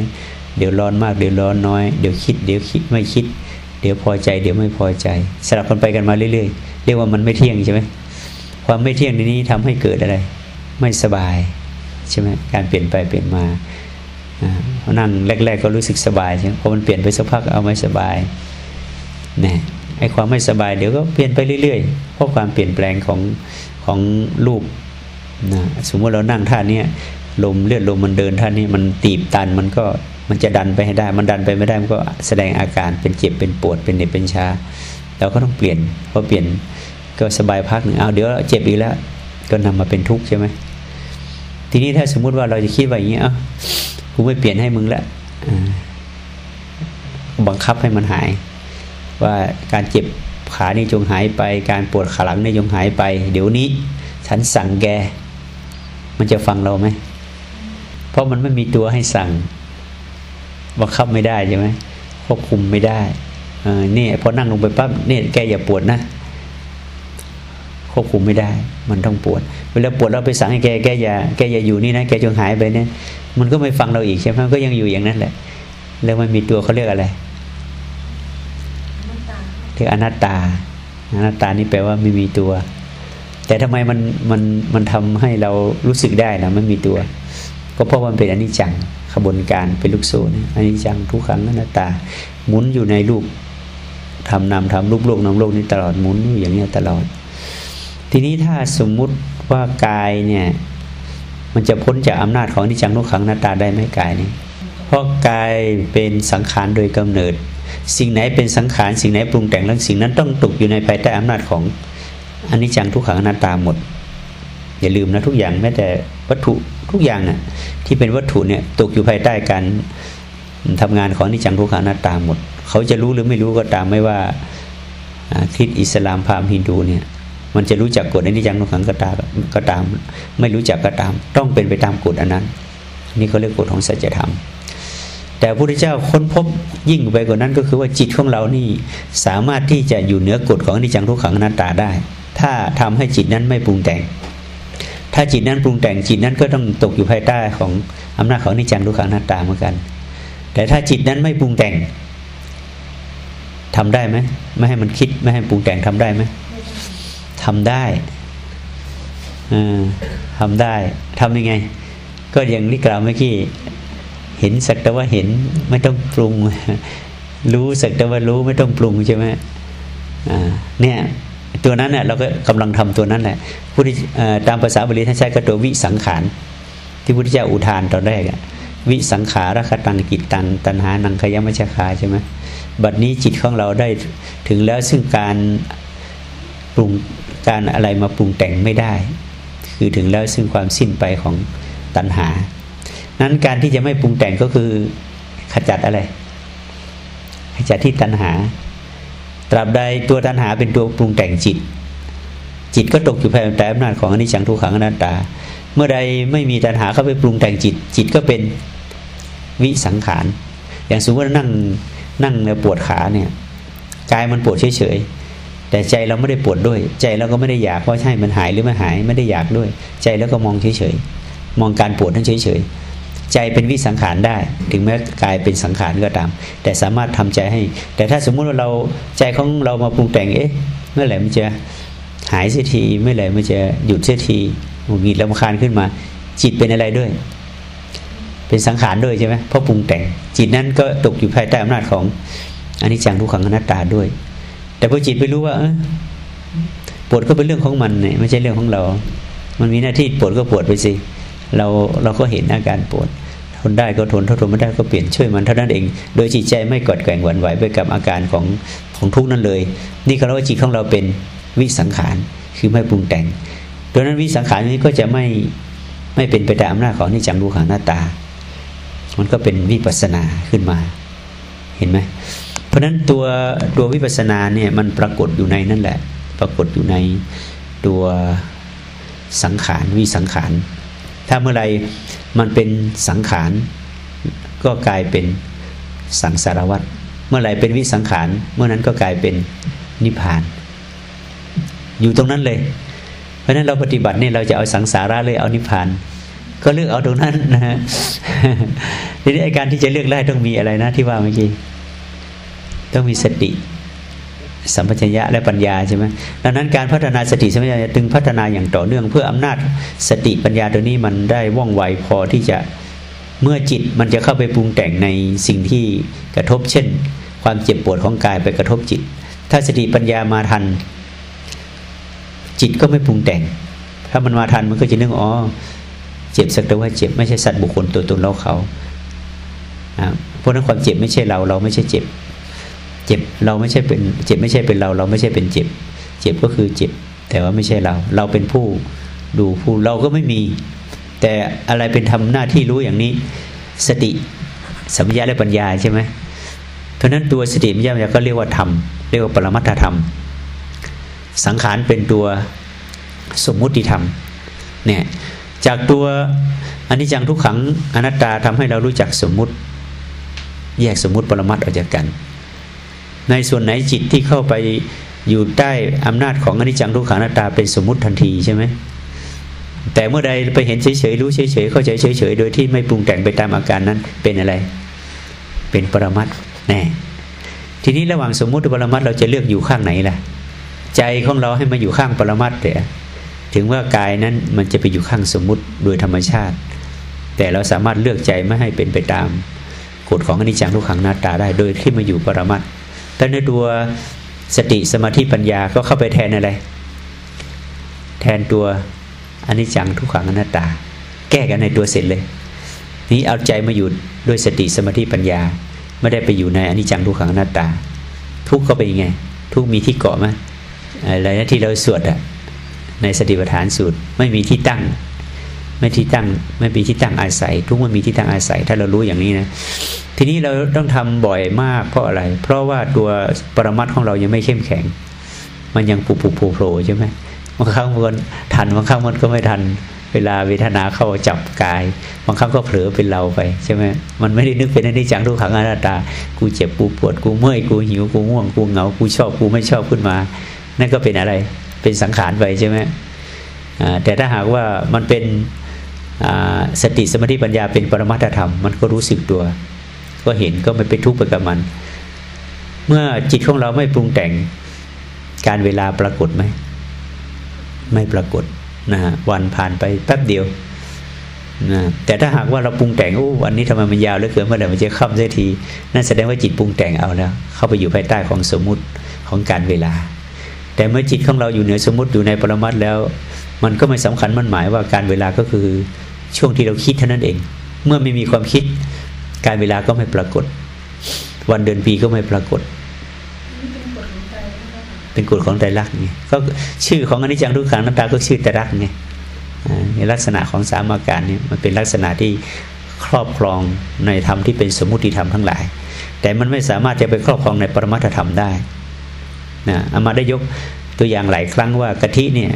[SPEAKER 1] เดี๋ยวร้อนมากเดี๋ยวร้อนน้อย เดี๋ยวคิด เดี๋ยวคิดไม่คิด เดี๋ยวพอใจ เดี๋ยวไม่พอใจ สลับกันไปกันมาเรื่อยๆ เรียกว่ามันไม่เที่ยงใช่ไหมความไม่เที่ยงในนี้ทำให้เกิดอะไร ไม่สบายใช่ไหมการเปลี่ยนไปเปลี่ยนมานั่งแรก ๆ ก็รู้สึกสบายใช่ไหมพอมันเปลี่ยนไปสักพักเอาไม่สบายนะไอ้ความไม่สบายเดี๋ยวก็เปลี่ยนไปเรื่อยๆเพราะความเปลี่ยนแปลงของของรูปนะสมมติเรานั่งท่านี้ลมเลือดลมมันเดินท่านี้มันตีบตันมันก็ มันจะดันไปให้ได้ มันดันไปไม่ได้มันก็แสดงอาการเป็นเจ็บเป็นปวดเป็นเหน็บเป็นชาเราก็ต้องเปลี่ยนพอเปลี่ยนก็สบายพักหนึ่งเอาเดี๋ยวเจ็บอีกแล้วก็นำมาเป็นทุกข์ใช่ไหมทีนี้ถ้าสมมุติว่าเราจะคิดว่าอย่างนี้เอ้ากูไม่เปลี่ยนให้มึงละบังคับให้มันหาย ว่าการเจ็บขานี่จงหายไป การปวดขาหลังนี่จงหายไป เดี๋ยวนี้ ฉันสั่งแก มันจะฟังเราไหม เพราะมันไม่มีตัวให้สั่ง บังคับไม่ได้ใช่ไหมควบคุมไม่ได้เนี่ยพอนั่งลงไปปั๊บเนี่ยแกอย่าปวดนะ ควบคุมไม่ได้ มันต้องปวด เวลาปวดเราไปสั่งให้แกแกอย่าแกอย่าอยู่นี่นะแกจงหายไปเนี่ย มันก็ไม่ฟังเราอีกใช่ไหมก็ยังอยู่อย่างนั้นแหละแล้วมันมีตัวเขาเรียกอะไรเรียกอนัตตาอนัตตานี่แปลว่าไม่มีตัว แต่ทำไมมันมันมันทำให้เรารู้สึกได้นะไม่มีตัว ก็เพราะมันเป็นอนิจจัง ขบวนการเป็นลูกโซ่เนี่ยอนิจจังทุกขังนัตตาหมุนอยู่ในรูปทำนามทำรูปโลกนามโลกนี้ตลอดหมุนอย่างนี้ตลอด ทีนี้ถ้าสมมุติว่ากายเนี่ยมันจะพ้นจากอำนาจของนิจังนุขังนาตาได้ไหมกายนี้ เพราะกายเป็นสังขารโดยกำเนิด สิ่งไหนเป็นสังขารสิ่งไหนปรุงแต่งแล้วสิ่งนั้นต้องตกอยู่ในภายใต้อำนาจของอนิจจังทุกขังนาตาหมด อย่าลืมนะทุกอย่างแม้แต่ วัตถุทุกอย่างน่ะที่เป็นวัตถุเนี่ยตกอยู่ภายใต้การทำงานของนิจังทุกขังนาตาหมด เขาจะรู้หรือไม่รู้ก็ตามไม่ว่าคริสต์อิสลามพราหมณ์ฮินดูเนี่ยมันจะรู้จักกฎอนิจจังทุกขังก็ตามก็ตาม ไม่รู้จักก็ตาม ต้องเป็นไปตามกฎอันนั้น นี่เขาเรียกกฎของสัจธรรม แต่พระพุทธเจ้าค้นพบยิ่งไปกว่านั้นก็คือว่าจิตของเรานี่สามารถที่จะอยู่เหนือกฎของนิจังทุกขังอนัตตาได้ ถ้าทำให้จิตนั้นไม่ปรุงแต่ง ถ้าจิตนั้นปรุงแต่งจิตนั้นก็ต้องตกอยู่ภายใต้ของอำนาจของนิจังทุกขังอนัตตาเหมือนกัน แต่ถ้าจิตนั้นไม่ปรุงแต่งทำได้ไหมไม่ให้มันคิดไม่ให้ปรุงแต่งทำได้ไหมทำได้ทำได้ทำยังไง ก็อย่างที่กล่าวเมื่อกี้เห็นสักแต่ว่าเห็นไม่ต้องปรุง รู้สักแต่ว่ารู้ไม่ต้องปรุงใช่ไหมเนี่ย ตัวนั้นเนี่ยเราก็กำลังทำตัวนั้นแหละพุทธตามภาษาบาลีท่านใช้ก็ตัววิสังขาร ที่พุทธเจ้าอุทานตอนแรกอะวิสังขารคตังกิตตังตันหานังขยมัชคาใช่ไหมบัดนี้จิตของเราได้ถึงแล้วซึ่งการปรุงการอะไรมาปรุงแต่งไม่ได้ คือถึงแล้วซึ่งความสิ้นไปของตัณหา นั้นการที่จะไม่ปรุงแต่งก็คือขจัดอะไร ขจัดที่ตัณหา ตราบใดตัวตัณหาเป็นตัวปรุงแต่งจิต จิตก็ตกอยู่ภายใต้อำนาจของอนิจจังทุกขังอนัตตา เมื่อใดไม่มีตัณหาเข้าไปปรุงแต่งจิต จิตก็เป็นวิสังขาร อย่างสมมติว่านั่งนั่งแล้วปวดขาเนี่ยกายมันปวดเฉยแต่ใจเราไม่ได้ปวดด้วย ใจเราก็ไม่ได้อยากว่าใช่มันหายหรือไม่หายไม่ได้อยากด้วย ใจแล้วก็มองเฉยๆมองการปวดนั้นเฉยๆ ใจเป็นวิสังขารได้ ถึงแม้กายเป็นสังขารก็ตาม แต่สามารถทำใจให้ แต่ถ้าสมมุติว่าเราใจของเรามาปรุงแต่งเอ๊ะเมื่อไหร่มันจะหายเสียทีเมื่อไหร่มันจะหยุดเสียทีหงุดหงิดลำคาญขึ้นมา จิตเป็นอะไรด้วย เป็นสังขารด้วยใช่ไหมเพราะปรุงแต่ง จิตนั้นก็ตกอยู่ภายใต้อำนาจของอันิจจังทุกขังอนัตตาด้วย แต่พอจิตไปรู้ว่าปวดก็เป็นเรื่องของมันเนี่ยไม่ใช่เรื่องของเรา มันมีหน้าที่ปวดก็ปวดไปสิเราเราก็เห็นอาการปวด ทนได้ก็ทนถ้าทนไม่ได้ก็เปลี่ยนช่วยมันเท่านั้นเอง โดยจิตใจไม่กดแกว่งหวั่นไหวไปกับอาการของของทุกนั้นเลย นี่ก็เรียกว่าจิตของเราเป็นวิสังขารคือไม่ปรุงแต่งดังนั้นวิสังขารนี้ก็จะไม่ไม่เป็นไปตามอำนาจของนิจังรูขังหน้าตา มันก็เป็นวิปัสนาขึ้นมา เห็นไหมเพราะนั้นตัวตัววิปัสนาเนี่ยมันปรากฏอยู่ในนั่นแหละ ปรากฏอยู่ในตัวสังขารวิสังขาร ถ้าเมื่อไรมันเป็นสังขาร ก็กลายเป็นสังสารวัตรเมื่อไรเป็นวิสังขาร เมื่อนั้นก็กลายเป็นนิพพาน อยู่ตรงนั้นเลย เพราะนั้นเราปฏิบัติเนี่ยเราจะเอาสังสาระเลยเอานิพพาน ก็เลือกเอาตรงนั้นนะฮะทีนี้ไอการที่จะเลือกได้ต้องมีอะไรนะที่ว่าเมื่อกี้ต้องมีสติ สัมปชัญญะและปัญญาใช่ไหมดังนั้นการพัฒนาสติสัมปชัญญะจึงพัฒนาอย่างต่อเนื่อง เพื่ออำนาจสติปัญญาตัวนี้มันได้ว่องไวพอที่จะเมื่อจิตมันจะเข้าไปปรุงแต่งในสิ่งที่กระทบ เช่น ความเจ็บปวดของกายไปกระทบจิต ถ้าสติปัญญามาทัน จิตก็ไม่ปรุงแต่ง ถ้ามันมาทันมันก็จะนึกอ๋อเจ็บสักแต่ว่าเจ็บไม่ใช่สัตว์บุคคลตัวตนเราเขาเพราะนั้นความเจ็บไม่ใช่เราเราไม่ใช่เจ็บ จ็บเราไม่ใช่เป็นเจ็บไม่ใช่เป็นเรา เราไม่ใช่เป็นเจ็บ เจ็บก็คือเจ็บ แต่ว่าไม่ใช่เรา เราเป็นผู้ดูผู้เราก็ไม่มี แต่อะไรเป็นทำหน้าที่รู้อย่างนี้ สติสัมยาและปัญญาใช่ไหมเพราะนั้นตัวสติสัมยาก็เรียกว่าธรรมเรียกว่าปรมัตถธรรม สังขารเป็นตัวสมมุติธรรมเนี่ยจากตัวอันนี้จังทุกขังอนัตตาทำให้เรารู้จักสมมุติ แยกสมมุติปรมัตออกจากกัน ในส่วนไหนจิตที่เข้าไปอยู่ใต้อำนาจของอนิจจังทุกขังนัตตาเป็นสมมุติทันทีใช่ไหมแต่เมื่อใดไปเห็นเฉยๆรู้เฉยๆเข้าใจเฉยๆโดยที่ไม่ปรุงแต่งไปตามอาการนั้นเป็นอะไร เป็นปรมัตแน่ทีนี้ระหว่างสมมุติปรมัตเราจะเลือกอยู่ข้างไหนล่ะ ใจของเราให้มาอยู่ข้างปรมัตเดี๋ยถึงว่ากายนั้นมันจะไปอยู่ข้างสมมุติโดยธรรมชาติ แต่เราสามารถเลือกใจไม่ให้เป็นไปตามกฎของอนิจจังทุกขังนาตาได้โดยที่มาอยู่ปรมัต แต่ในตัวสติสมาธิปัญญาก็เข้าไปแทนอะไร แทนตัวอนิจจังทุกขังอนัตตา แก้กันในตัวเสร็จเลย นี้เอาใจมาอยู่ด้วยสติสมาธิปัญญา ไม่ได้ไปอยู่ในอนิจจังทุกขังอนัตตา ทุกก็เป็นยังไง ทุกมีที่เกาะไหมอะไรนะที่เราสวดอะในสติปัฏฐานสูตรไม่มีที่ตั้ง ไม่ที่ตั้งไม่มีที่ตั้งอาศัย ทุกมันมีที่ตั้งอาศัย ถ้าเรารู้อย่างนี้นะทีนี้เราต้องทำบ่อยมากเพราะอะไร เพราะว่าตัวปรมัตของเรายังไม่เข้มแข็ง มันยังปุบปุบโผล่ใช่ไหมบางครั้งมันทันบางครั้งมันก็ไม่ทัน เวลาเวทนาเข้าจับกาย บางครั้งก็เผลอเป็นเราไปใช่ไหมมันไม่ได้นึกเป็นอนิจจังทุกขังอนัตตา กูเจ็บกูปวดกูเมื่อยกูหิวกูง่วงกูเหงากูชอบกูไม่ชอบขึ้นมา นั่นก็เป็นอะไรเป็นสังขารไปใช่ไหมแต่ถ้าหากว่ามันเป็น สติสมาธิปัญญาเป็นปรมัตธรรม มันก็รู้สึกตัว ก็เห็นก็ไม่ไปทุกข์ไปกับมัน เมื่อจิตของเราไม่ปรุงแต่งการเวลาปรากฏไหม ไม่ปรากฏนะฮะวันผ่านไปแป๊บเดียวนะแต่ถ้าหากว่าเราปรุงแต่งโอ้วันนี้ทำไมมันยาวเหลือเกินเมื่อไหร่มันจะค่ำสักที นั่นแสดงว่าจิตปรุงแต่งเอาแล้วเข้าไปอยู่ภายใต้ของสมมุติของการเวลา แต่เมื่อจิตของเราอยู่เหนือสมมติอยู่ในปรมัตแล้ว มันก็ไม่สำคัญมันหมายว่าการเวลาก็คือช่วงที่เราคิดเท่านั้นเอง เมื่อไม่มีความคิด การเวลาก็ไม่ปรากฏ วันเดือนปีก็ไม่ปรากฏ เป็นกฎของใจรักไงก็ชื่อของอนิจจังทุกขังน้ำตาก็ชื่อใจรักไงในลักษณะของสามาการนี่มันเป็นลักษณะที่ครอบครองในธรรมที่เป็นสมมุติธรรมทั้งหลาย แต่มันไม่สามารถจะไปครอบครองในปรมัตธรรมได้นะอามาได้ยกตัวอย่างหลายครั้งว่ากะทิเนี่ย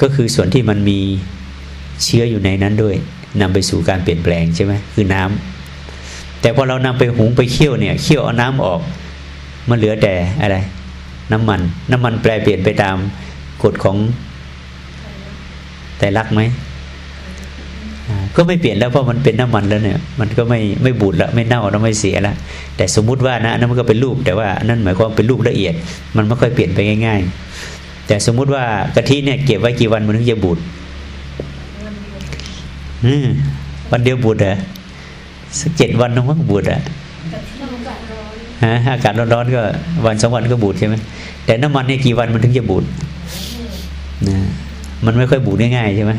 [SPEAKER 1] ก็คือส่วนที่มันมีเชื้ออยู่ในนั้นด้วยนำไปสู่การเปลี่ยนแปลงใช่ไหมคือน้ำแต่พอเรานำไปหุงไปเคี่ยวเนี่ยเคี่ยวเอาน้ำออก มันเหลือแต่อะไร น้ำมัน น้ำมันแปลเปลี่ยนไปตามกฎของแต่รักไหมก็ไม่เปลี่ยนแล้วเพราะมันเป็นน้ำมันแล้วเนี่ย มันก็ไม่ไม่บูดล้วไม่เน่าแล้วไม่เสียล้วแต่สมมุติว่านะนั่นมันก็เป็นรูปแต่ว่านั่นหมายความเป็นรูปละเอียด มันไม่ค่อยเปลี่ยนไปง่าย ๆ แต่สมมุติว่ากะทิเนี่ยเก็บไว้กี่วันมันถึงจะบูดวันเดียวบูดเหรอสักเจ็ดวันน้องมันบูดอะฮะอากาศร้อนๆก็วันสองวันก็บูดใช่ไหมแต่น้ำมันเนี่ยกี่วันมันถึงจะบูดนะมันไม่ค่อยบูดง่ายๆใช่ไหม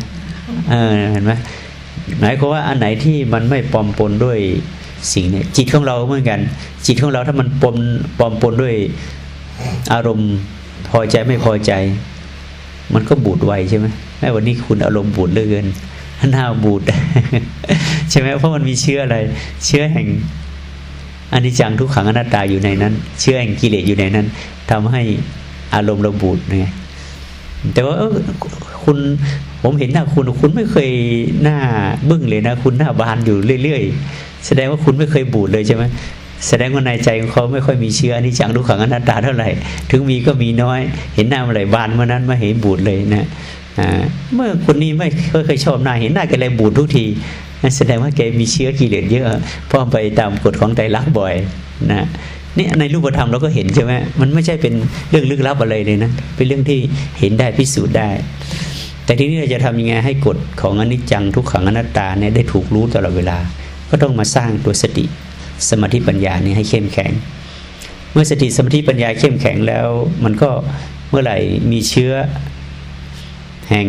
[SPEAKER 1] เออเห็นไหมหมายความว่าอันไหนที่มันไม่ปลอมปนด้วยสิ่งนี้จิตของเราเหมือนกัน จิตของเราถ้ามันปนปลอมปนด้วยอารมณ์ พอใจไม่พอใจ มันก็บูดไวใช่ไหมแม้วันนี้คุณอารมณ์บูดเหลือเกินหน้าบูดใช่ไหมเพราะมันมีเชื้ออะไร เชื้อแห่งอนิจจังทุกขังอนัตตาอยู่ในนั้น เชื้อแห่งกิเลสอยู่ในนั้นทำให้อารมณ์เราบูดไงแต่ว่าคุณผมเห็นหน้าคุณคุณไม่เคยหน้าบึ้งเลยนะ คุณหน้าบานอยู่เรื่อยๆ แสดงว่าคุณไม่เคยบูดเลยใช่ไหม แสดงว่าในใจของเขาไม่ค่อยมีเชื้ออนิจจังทุกขังอนัตตาเท่าไหร่ ถึงมีก็มีน้อย เห็นหน้าเมื่อไหร่บานเมื่อนั้นมาเห็นบูดเลยนะเมื่อคนนี้ไม่เคยชอบหน้าเห็นหน้าแกเลยบูดทุกทีแสดงว่าแกมีเชื้อกิเลสเยอะเพราะไปตามกฎของไตรลักบ่อยนะนี่ในรูปธรรมเราก็เห็นใช่ไหมมันไม่ใช่เป็นเรื่องลึกลับอะไรเลยนะเป็นเรื่องที่เห็นได้พิสูจน์ได้ แต่ทีนี้เราจะทำยังไงให้กฎของอนิจจังทุกขังอนัตตาเนี่ยได้ถูกรู้ตลอดเวลา ก็ต้องมาสร้างตัวสติ สมาธิปัญญานี่ให้เข้มแข็ง เมื่อสติสมาธิปัญญาเข้มแข็งแล้ว มันก็เมื่อไหร่มีเชื้อ แห่ง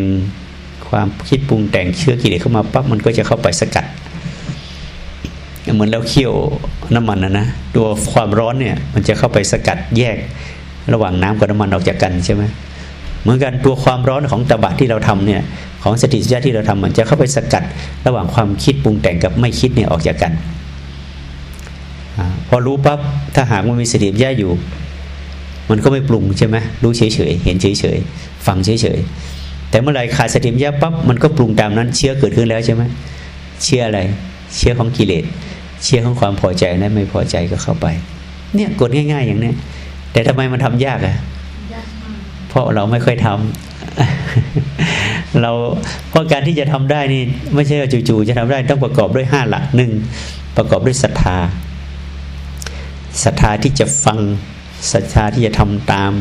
[SPEAKER 1] ความคิดปรุงแต่งเชื้อกิเลสเข้ามาปั๊บมันก็จะเข้าไปสกัด เหมือนเราเคี่ยวน้ำมันนะนะตัวความร้อนเนี่ยมันจะเข้าไปสกัดแยกระหว่างน้ำกับน้ำมันออกจากกันใช่ไหมเหมือนกันตัวความร้อนของตบะที่เราทำเนี่ยของสติสัญญาที่เราทำมันจะเข้าไปสกัด ระหว่างความคิดปรุงแต่งกับไม่คิดเนี่ยออกจากกัน พอรู้ปั๊บถ้าหากมันมีสติสัญญาอยู่ มันก็ไม่ปรุงใช่ไหมรู้เฉยๆเห็นเฉยๆฟังเฉยๆแต่เมื่อไหร่ขาดสติสัญญาปั๊บมันก็ปรุงตามนั้น เชื้อเกิดขึ้นแล้วใช่ไหมเชื่ออะไร เชื่อของกิเลสเชื่อของความพอใจนะไม่พอใจก็เข้าไป เนี่ยกดง่าย ๆ อย่างนี้แต่ทำไมมันทำยากอะ่ะเพราะเราไม่ค่อยทำเราเพราะการที่จะทำได้นี่ ไม่ใช่จู่ๆจะทำได้ต้องประกอบด้วยห้าหลักหนึ่งประกอบด้วยศรัทธา ศรัทธาที่จะฟังศรัทธาที่จะทำตาม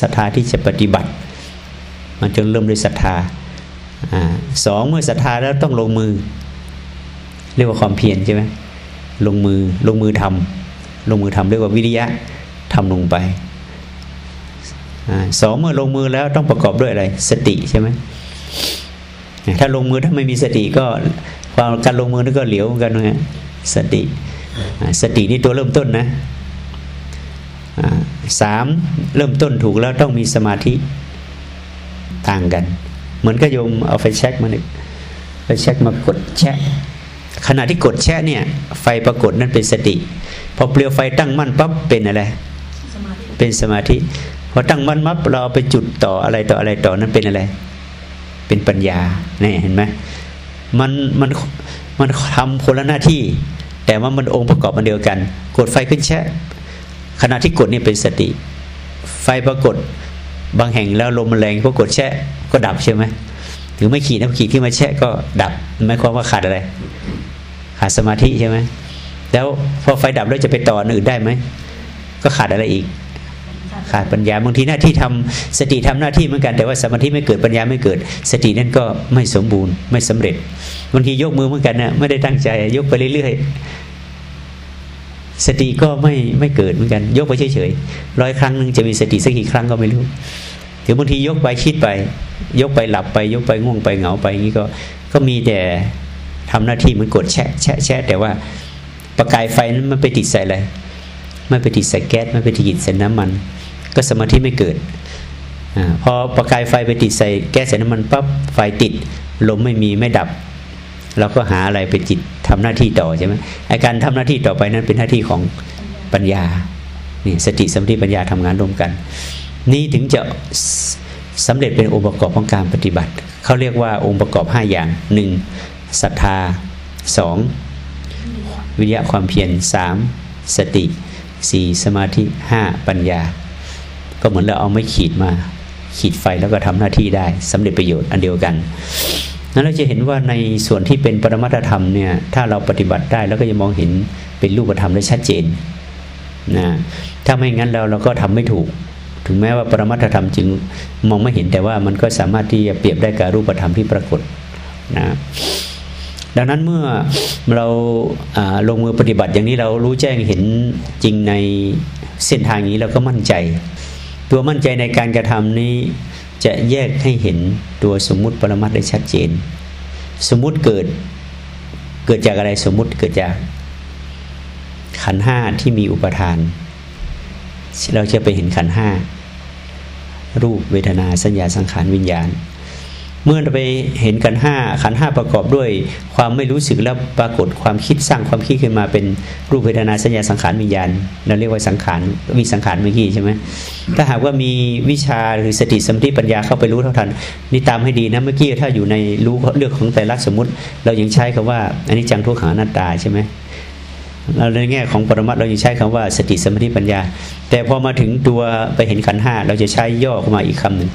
[SPEAKER 1] ศรัทธาที่จะปฏิบัติ มันจึงเริ่มด้วยศรัทธาสองเมื่อศรัทธาแล้วต้องลงมือ เรียกว่าความเพียรใช่ไหมลงมือลงมือทำลงมือทำเรียกว่าวิริยะทำลงไปสองเมื่อลงมือแล้วต้องประกอบด้วยอะไร สติใช่ไหมถ้าลงมือถ้าไม่มีสติก็ความการลงมือนั่นก็เหลียวกันนะสติ สตินี่ตัวเริ่มต้นนะ สามเริ่มต้นถูกแล้วต้องมีสมาธิต่างกัน เหมือนก็โยมเอาไฟแช็กมาหนึ่งไฟแช็กมากดแช็ขณะที่กดแช่เนี่ย ไฟปรากฏนั่นเป็นสติ พอเปลวไฟตั้งมั่นปั๊บเป็นอะไร เป็นสมาธิพอตั้งมั่นมับเราไปจุดต่ออะไรต่ออะไรต่อนั้นเป็นอะไร เป็นปัญญาเนี่ยเห็นไหมมันมันมันทำคนละหน้าที่ แต่ว่ามันองค์ประกอบมันเดียวกัน กดไฟขึ้นแช่ ขณะที่กดนี่เป็นสติ ไฟปรากฏบางแห่งแล้วลมแรงพอกดแช่ก็ดับใช่ไหมหรือไม่ขีดน้ำขีดที่มาแช่ก็ดับหมายความว่าขาดอะไร ขาดสมาธิใช่ไหมแล้วพอไฟดับแล้วจะไปต่ออื่นได้ไหมก็ขาดอะไรอีก ขาดปัญญาบางทีหน้าที่ทำสติทำหน้าที่เหมือนกันแต่ว่าสมาธิไม่เกิดปัญญาไม่เกิด สตินั่นก็ไม่สมบูรณ์ไม่สำเร็จบางทียกมือเหมือนกันนะไม่ได้ตั้งใจยกไปเรื่อยๆ สติก็ไม่ไม่เกิดเหมือนกัน ยกไปเฉยๆร้อยครั้งนึงจะมีสติสักกี่ครั้งก็ไม่รู้เดี๋ยวบางทียกไปคิดไป ยกไปหลับไป ยกไปง่วงไปเหงาไปอย่างนี้ก็ก็มีแต่ทำหน้าที่มันกดแชะแชะแชะแต่ว่าประกายไฟนั้นมันไปติดใส่อะไรไม่ไปติดใส่แก๊สไม่ไปติดใส่น้ำมัน ก็สมาธิไม่เกิดอพอประกายไฟไปติดใส่แก๊สใส่น้ำมันปั๊บไฟติดลมไม่มีไม่ดับ เราก็หาอะไรไปจิตทำหน้าที่ต่อใช่ไหมไอการทำหน้าที่ต่อไปนั้นเป็นหน้าที่ของปัญญานี่สติสมาธิปัญญาทำงานร่วมกัน นี่ถึงจะสำเร็จเป็นองค์ประกอบของการปฏิบัติ เขาเรียกว่าองค์ประกอบ 5 อย่างหนึ่งศรัทธาสองวิริยะความเพียรสามสติสี่สมาธิห้าปัญญา ก็เหมือนเราเอาไม้ขีดมา ขีดไฟแล้วก็ทำหน้าที่ได้สำเร็จประโยชน์อันเดียวกัน นั้นเราจะเห็นว่าในส่วนที่เป็นปรมัตธรรมเนี่ยถ้าเราปฏิบัติได้แล้วก็จะมองเห็นเป็นรูปธรรมได้ชัดเจนนะถ้าไม่งั้นเราเราก็ทำไม่ถูก ถึงแม้ว่าปรมัตธรรมจึงมองไม่เห็นแต่ว่ามันก็สามารถที่จะเปรียบได้กับรูปธรรมที่ปรากฏนะดังนั้นเมื่อเราลงมือปฏิบัติอย่างนี้เรารู้แจ้งเห็นจริงในเส้นทางนี้เราก็มั่นใจ ตัวมั่นใจในการกระทำนี้ จะแยกให้เห็นตัวสมมุติปรมัตได้ชัดเจน สมมุติเกิดเกิดจากอะไรสมมุติเกิดจาก ขันห้าที่มีอุปทาน เราจะไปเห็นขันห้ารูปเวทนาสัญญาสังขารวิญญาณ เมื่อเราไปเห็นกันห้าขันห้าประกอบด้วย ความไม่รู้สึกแล้วปรากฏความคิดสร้างความคิดขึ้นมาเป็นรูปเวทนาสัญญาสังขารวิญญาณเราเรียกว่าสังขารมีสังขารเมื่อกี้ใช่ไหมถ้าหากว่ามีวิชาหรือสติสมธิปัญญาเข้าไปรู้เท่าทันนี่ตามให้ดีนะเมื่อกี้ถ้าอยู่ในรู้เรื่องของแต่ละสมมติ เรายังใช้คำว่าอันนี้จังทุกขังอนัตตาใช่ไหมเราในแง่ของปรมัตเราจะใช้คำว่าสติสมาธิปัญญา แต่พอมาถึงตัวไปเห็นขันห้าเราจะใช้ย่อเข้ามาอีกคำหนึ่ง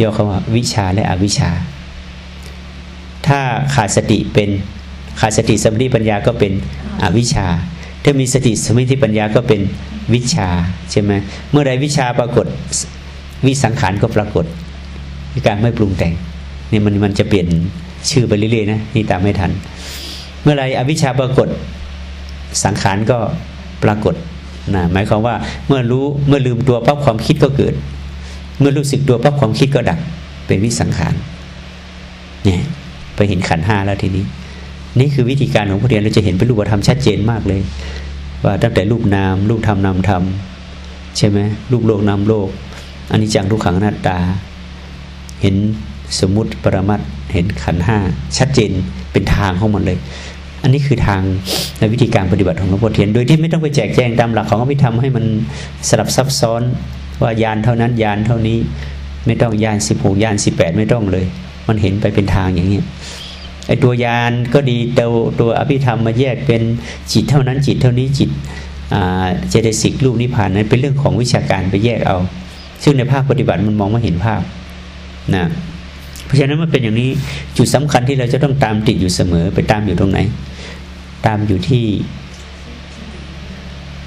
[SPEAKER 1] ย่อเข้ามาวิชาและอวิชา ถ้าขาดสติเป็นขาดสติสมาธิปัญญาก็เป็นอวิชา ถ้ามีสติสมาธิปัญญาก็เป็นวิชาใช่ไหมเมื่อใดวิชาปรากฏวิสังขารก็ปรากฏการไม่ปรุงแต่งนี่มันมันจะเปลี่ยนชื่อไปเรื่อยๆนะนี่ตามไม่ทัน เมื่อไรอวิชชาปรากฏสังขารก็ปรากฏนะหมายความว่าเมื่อรู้เมื่อลืมตัวปั๊บความคิดก็เกิด เมื่อรู้สึกตัวปั๊บความคิดก็ดับเป็นวิสังขารเนี่ยไปเห็นขันห้าแล้วทีนี้ นี่คือวิธีการของพระเรียนเราจะเห็นเป็นรูปธรรมชัดเจนมากเลย ว่าตั้งแต่รูปนามรูปธรรมนามธรรมใช่ไหมรูปโลกนามโลกอันนี้จังทุกขังหน้าตา เห็นสมมุติปรมัตเห็นขันห้าชัดเจนเป็นทางของมันเลย อันนี้คือทางในวิธีการปฏิบัติของหลวงพ่อเทียน โดยที่ไม่ต้องไปแจกแจงตามหลักของอภิธรรมให้มันสลับซับซ้อน ว่ายานเท่านั้นยานเท่านี้ ไม่ต้องยานสิบหกยานสิบแปดไม่ต้องเลย มันเห็นไปเป็นทางอย่างนี้ไอตัวยานก็ดีตัวตัวอภิธรรมมาแยกเป็นจิตเท่านั้นจิตเท่านี้จิตเจตสิกรูปนิพพานนั้นเป็นเรื่องของวิชาการไปแยกเอา ซึ่งในภาคปฏิบัติมันมองไม่เห็นภาพนะเพราะฉะนั้นมันเป็นอย่างนี้จุดสำคัญที่เราจะต้องตามติดอยู่เสมอไปตามอยู่ตรงไหน ตามอยู่ที่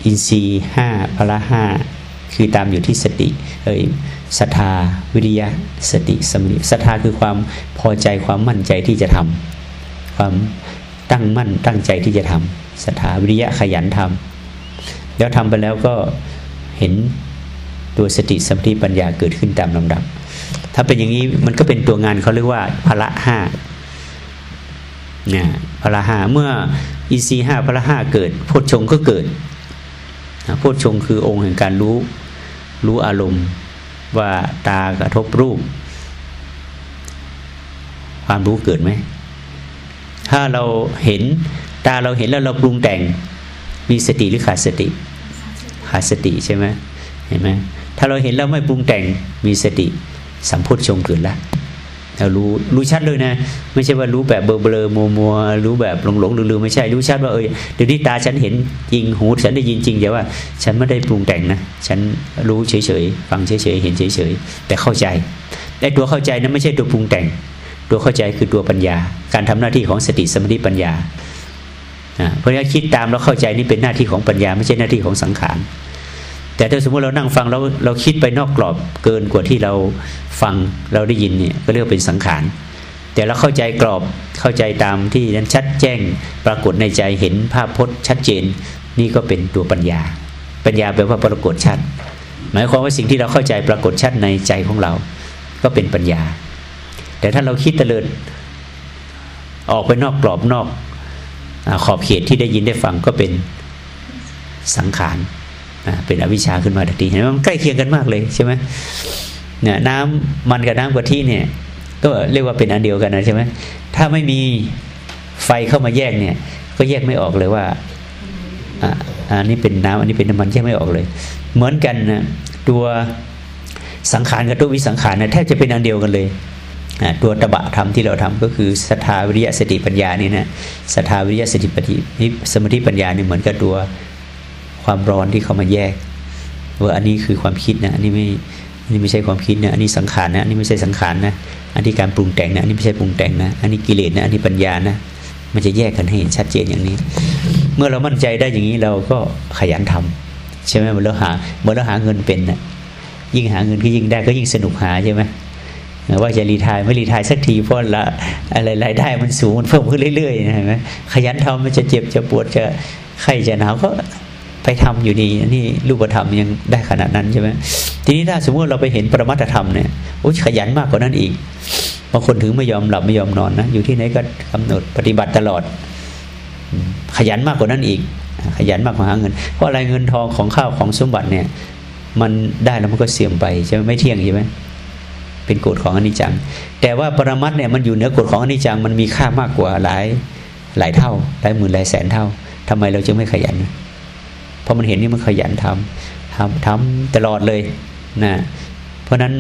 [SPEAKER 1] อินทรีย์ห้าพละห้า คือตามอยู่ที่สติเอ้ยศรัทธาวิริยะสติสมิศรัทธาคือความพอใจความมั่นใจที่จะทำความตั้งมั่นตั้งใจที่จะทำศรัทธาวิริยะขยันทำแล้วทำไปแล้วก็เห็นตัวสติสมาธิปัญญาเกิดขึ้นตามลำดับ ถ้าเป็นอย่างนี้มันก็เป็นตัวงานเขาเรียกว่าพละห้าเนี่ยพละห้าเมื่ออีซีห้าพละห้าเกิดโพชงก็เกิดโพชงคือองค์แห่งการรู้ รู้อารมณ์ว่าตากระทบรูป ความรู้เกิดไหม ถ้าเราเห็นตาเราเห็นแล้วเราปรุงแต่ง มีสติหรือขาดสติ ขาดสติใช่ไหมเห็นไหมถ้าเราเห็นแล้วไม่ปรุงแต่งมีสติสัมพุทธชงเกิดแล้ว เรารู้รู้ชัดเลยนะ ไม่ใช่ว่ารู้แบบเบลอเบลอมัวมัวรู้แบบหลงหลงลืมไม่ใช่รู้ชัดว่าเออเดี๋ยวนี้ตาฉันเห็นจริงหูฉันได้ยินจริงแต่ว่า ฉันไม่ได้ปรุงแต่งนะฉันรู้เฉยๆฟังเฉยๆเห็นเฉยๆแต่เข้าใจแต่ตัวเข้าใจนั้นไม่ใช่ตัวปรุงแต่ง ตัวเข้าใจคือตัวปัญญา การทำหน้าที่ของสติสมาธิปัญญาเพราะฉะนั้นคิดตามแล้วเข้าใจนี่เป็นหน้าที่ของปัญญา ไม่ใช่หน้าที่ของสังขาร แต่ถ้าสมมติเรานั่งฟังเราเราคิดไปนอกกรอบเกินกว่าที่เราฟังเราได้ยินเนี่ยก็เรียกเป็นสังขารแต่เราเข้าใจกรอบเข้าใจตามที่นั้นชัดแจ้งปรากฏในใจเห็นภาพพจน์ชัดเจน นี่ก็เป็นตัวปัญญา ปัญญาแปลว่าปรากฏชัด หมายความว่าสิ่งที่เราเข้าใจปรากฏชัดในใจของเรา ก็เป็นปัญญา แต่ถ้าเราคิดเตลิดออกไปนอกกรอบนอกขอบเขตที่ได้ยินได้ฟังก็เป็นสังขาร เป็นอวิชชาขึ้นมาทันทีเห็นไหมมันใกล้เคียงกันมากเลยใช่ไหมเนี่ยน้ำมันกับน้ำกะทิเนี่ย ก็เรียกว่าเป็นอันเดียวกันนะใช่ไหมถ้าไม่มีไฟเข้ามาแยกเนี่ย ก็แยกไม่ออกเลยว่าอันนี้เป็นน้ำอันนี้เป็นน้ำมันแยกไม่ออกเลย เหมือนกันนะตัวสังขารกับตัววิสังขารนะแทบจะเป็นอันเดียวกันเลยตัวตบะธรรมที่เราทำก็คือสทธาวิริยะสติปัญญานี่นะสทธาวิริยะสติปัญญาสมาธิปัญญานี่เหมือนกับตัว ความร้อนที่เขามาแยก ว่าอันนี้คือความคิดนะอันนี้ไม่อันนี้ไม่ใช่ความคิดนะอันนี้สังขารนะอันนี้ไม่ใช่สังขารนะอันนี้การปรุงแต่งนะอันนี้ไม่ใช่ปรุงแต่งนะอันนี้กิเลสนะอันนี้ปัญญานะมันจะแยกกันให้เห็นชัดเจนอย่างนี้ เมื่อเรามั่นใจได้อย่างนี้เราก็ขยันทำใช่ไหมเมื่อเราหาเมื่อเราหาเงินเป็นนะยิ่งหาเงินก็ยิ่งได้ก็ยิ่งสนุกหาใช่ไหมว่าจะรีทายไม่รีทายสักทีเพราะละอะไรรายได้มันสูงมันเพิ่มขึ้นเรื่อยๆนะเห็นไหมขยันทำมันจะเจ็บจะปวดจะไข้จะหนาวก็ ไปทำอยู่ดีนี่รูปธรรมยังได้ขนาดนั้นใช่ไหมทีนี้ถ้าสมมติเราไปเห็นปรมัตธรรมเนี่ยโอ้ขยันมากกว่านั้นอีกบางคนถึงไม่ยอมหลับไม่ยอมนอนนะอยู่ที่ไหนก็กำหนดปฏิบัติตลอด ขยันมากกว่านั้นอีก ขยันมากกว่าหาเงิน เพราะอะไรเงินทองของข้าวของสมบัติเนี่ย มันได้แล้วมันก็เสื่อมไปใช่ไหมไม่เที่ยงใช่ไหมเป็นกฎของอนิจจัง แต่ว่าปรมัตเนี่ยมันอยู่เหนือกฎของอนิจจังมันมีค่ามากกว่าหลายหลายเท่าหลายหมื่นหลายแสนเท่าทำไมเราจึงไม่ขยันเพราะมันเห็นนี่มันขยันทำทำทำตลอดเลยนะเพราะนั้น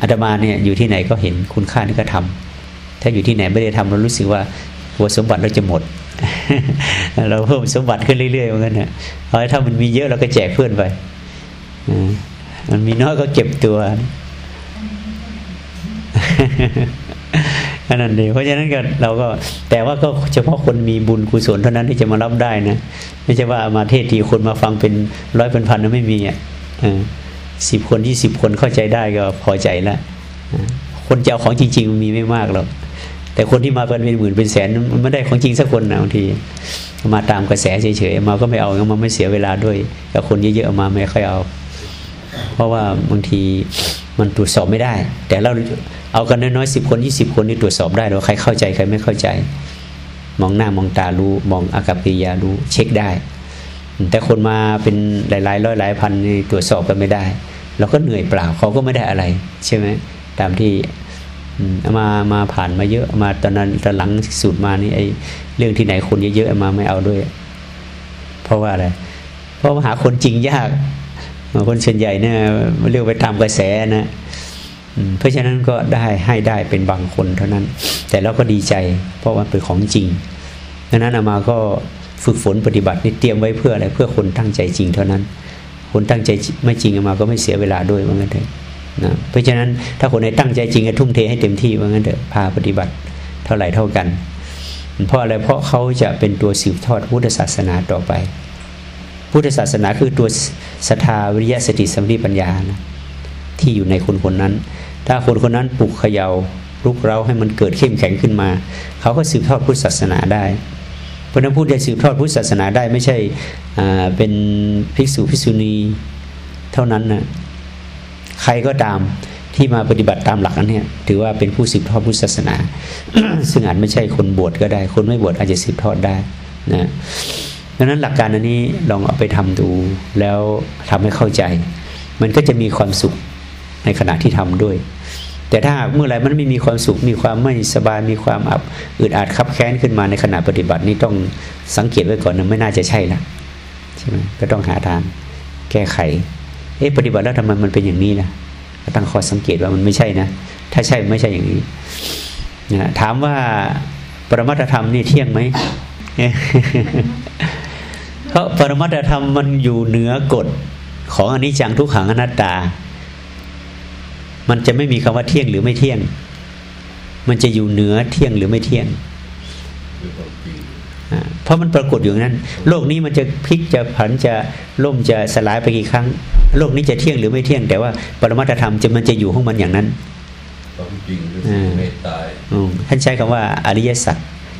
[SPEAKER 1] อาตมาเนี่ยอยู่ที่ไหนก็เห็นคุณค่านี่ก็ทำถ้าอยู่ที่ไหนไม่ได้ทำเรารู้สึกว่าหัวสมบัติเราจะหมด เราเพิ่มสมบัติขึ้นเรื่อยๆเหมือนกันนะเอาถ้ามันมีเยอะเราก็แจกเพื่อนไปมันมีน้อยก็เก็บตัว นั่นเองเพราะฉะนั้นก็เราก็แต่ว่าก็เฉพาะคนมีบุญกุศลเท่านั้นที่จะมารับได้นะไม่ใช่ว่ามาเทศทีคนมาฟังเป็นร้อยเป็นพันไม่มีอะสิบคนยี่สิบคนเข้าใจได้ก็พอใจล้วคนจะเอาของจริงๆมันมีไม่มากหรอกแต่คนที่มาเป็นเป็นหมื่นเป็นแสนมันไม่ได้ของจริงสักคนนะบางทีมาตามกระแสเฉยๆมาก็ไม่เอางั้นมันไม่เสียเวลาด้วยกับคนเยอะๆมาไม่ค่อยเอา เพราะว่าบางทีมันตรวจสอบไม่ได้ แต่เรา เอากันน้อยๆสิบคนยี่สิบคนนี่ตรวจสอบได้ว่าใครเข้าใจใครไม่เข้าใจ มองหน้ามองตารู้มองอากับกิริยารู้เช็คได้ แต่คนมาเป็นหลายๆร้อยหลายพันนี่ตรวจสอบกันไม่ได้เราก็เหนื่อยเปล่าเขาก็ไม่ได้อะไร ใช่ไหมตามที่มามาผ่านมาเยอะมาตอนนั้นตอนหลังสูตรมานี่ไอเรื่องที่ไหนคนเยอะๆมาไม่เอาด้วย เพราะว่าอะไรเพราะาหาคนจริงยากคนส่วนใหญ่เนี่ยเรียกไปตามกระแสนะ เพราะฉะนั้นก็ได้ให้ได้เป็นบางคนเท่านั้น แต่เราก็ดีใจ เพราะว่าเป็นของจริงดังนั้นอามาก็ฝึกฝนปฏิบัตินี่เตรียมไว้เพื่ออะไรเพื่อคนตั้งใจจริงเท่านั้น คนตั้งใจไม่จริงอามาก็ไม่เสียเวลาด้วยว่างั้นเถอะนะเพราะฉะนั้นถ้าคนไหนตั้งใจจริงก็ทุ่มเทให้เต็มที่ว่างั้นเถอะพาปฏิบัติเท่าไหร่เท่ากัน เพราะอะไรเพราะเขาจะเป็นตัวสืบทอดพุทธศาสนาต่อไป พุทธศาสนาคือตัวศรัทธาวิริยะสติสัมปชัญญะนะที่อยู่ในคนคนนั้น ถ้าคนคนนั้นปลุกเขยา่าลุกเร้าให้มันเกิดเข้มแข็งขึ้นมา เขาก็สืบทอดพุทธศาสนาได้เพราะนั้นพูดจะสืบทอดพุทธศาสนาได้ไม่ใช่เป็นภิกษุภิกษุณีเท่านั้นนะใครก็ตามที่มาปฏิบัติตามหลักนั้นเนี่ยถือว่าเป็นผู้สืบทอดพุทธศาสนา ซึ่งอาจไม่ใช่คนบวชก็ได้ คนไม่บวชอาจจะสืบทอดได้นะดังนั้นหลักการอันนี้ลองเอาไปทำดูแล้วทำให้เข้าใจ มันก็จะมีความสุข ในขณะที่ทำด้วย แต่ถ้าเมื่อไรมันไม่มีความสุข มีความไม่สบายมีความอับอึดอัดคับแค้นขึ้นมาในขณะปฏิบัตินี้ต้องสังเกตไว้ก่อนนะไม่น่าจะใช่ละใช่ไหมก็ต้องหาทางแก้ไขเอ๊ะปฏิบัติแล้วทำไมมันเป็นอย่างนี้นะตั้งข้อสังเกตว่ามันไม่ใช่นะ ถ้าใช่ไม่ใช่อย่างนี้นะถามว่าปรมัตธรรมนี่เที่ยงไหมเพราะปรมัตธรรมมันอยู่เหนือกฎของอนิจจังทุกขังอนัตตา มันจะไม่มีคำว่าเที่ยงหรือไม่เที่ยง มันจะอยู่เหนือเที่ยงหรือไม่เที่ยง เพราะมันปรากฏอยู่นั้น โลกนี้มันจะพลิกจะผันจะล่มจะสลายไปกี่ครั้ง โลกนี้จะเที่ยงหรือไม่เที่ยง แต่ว่าปรมัตธรรมจะมันจะอยู่ของมันอย่างนั้น
[SPEAKER 2] ความจริงไม่ตาย
[SPEAKER 1] ท่านใช้คำว่าอริยสัจ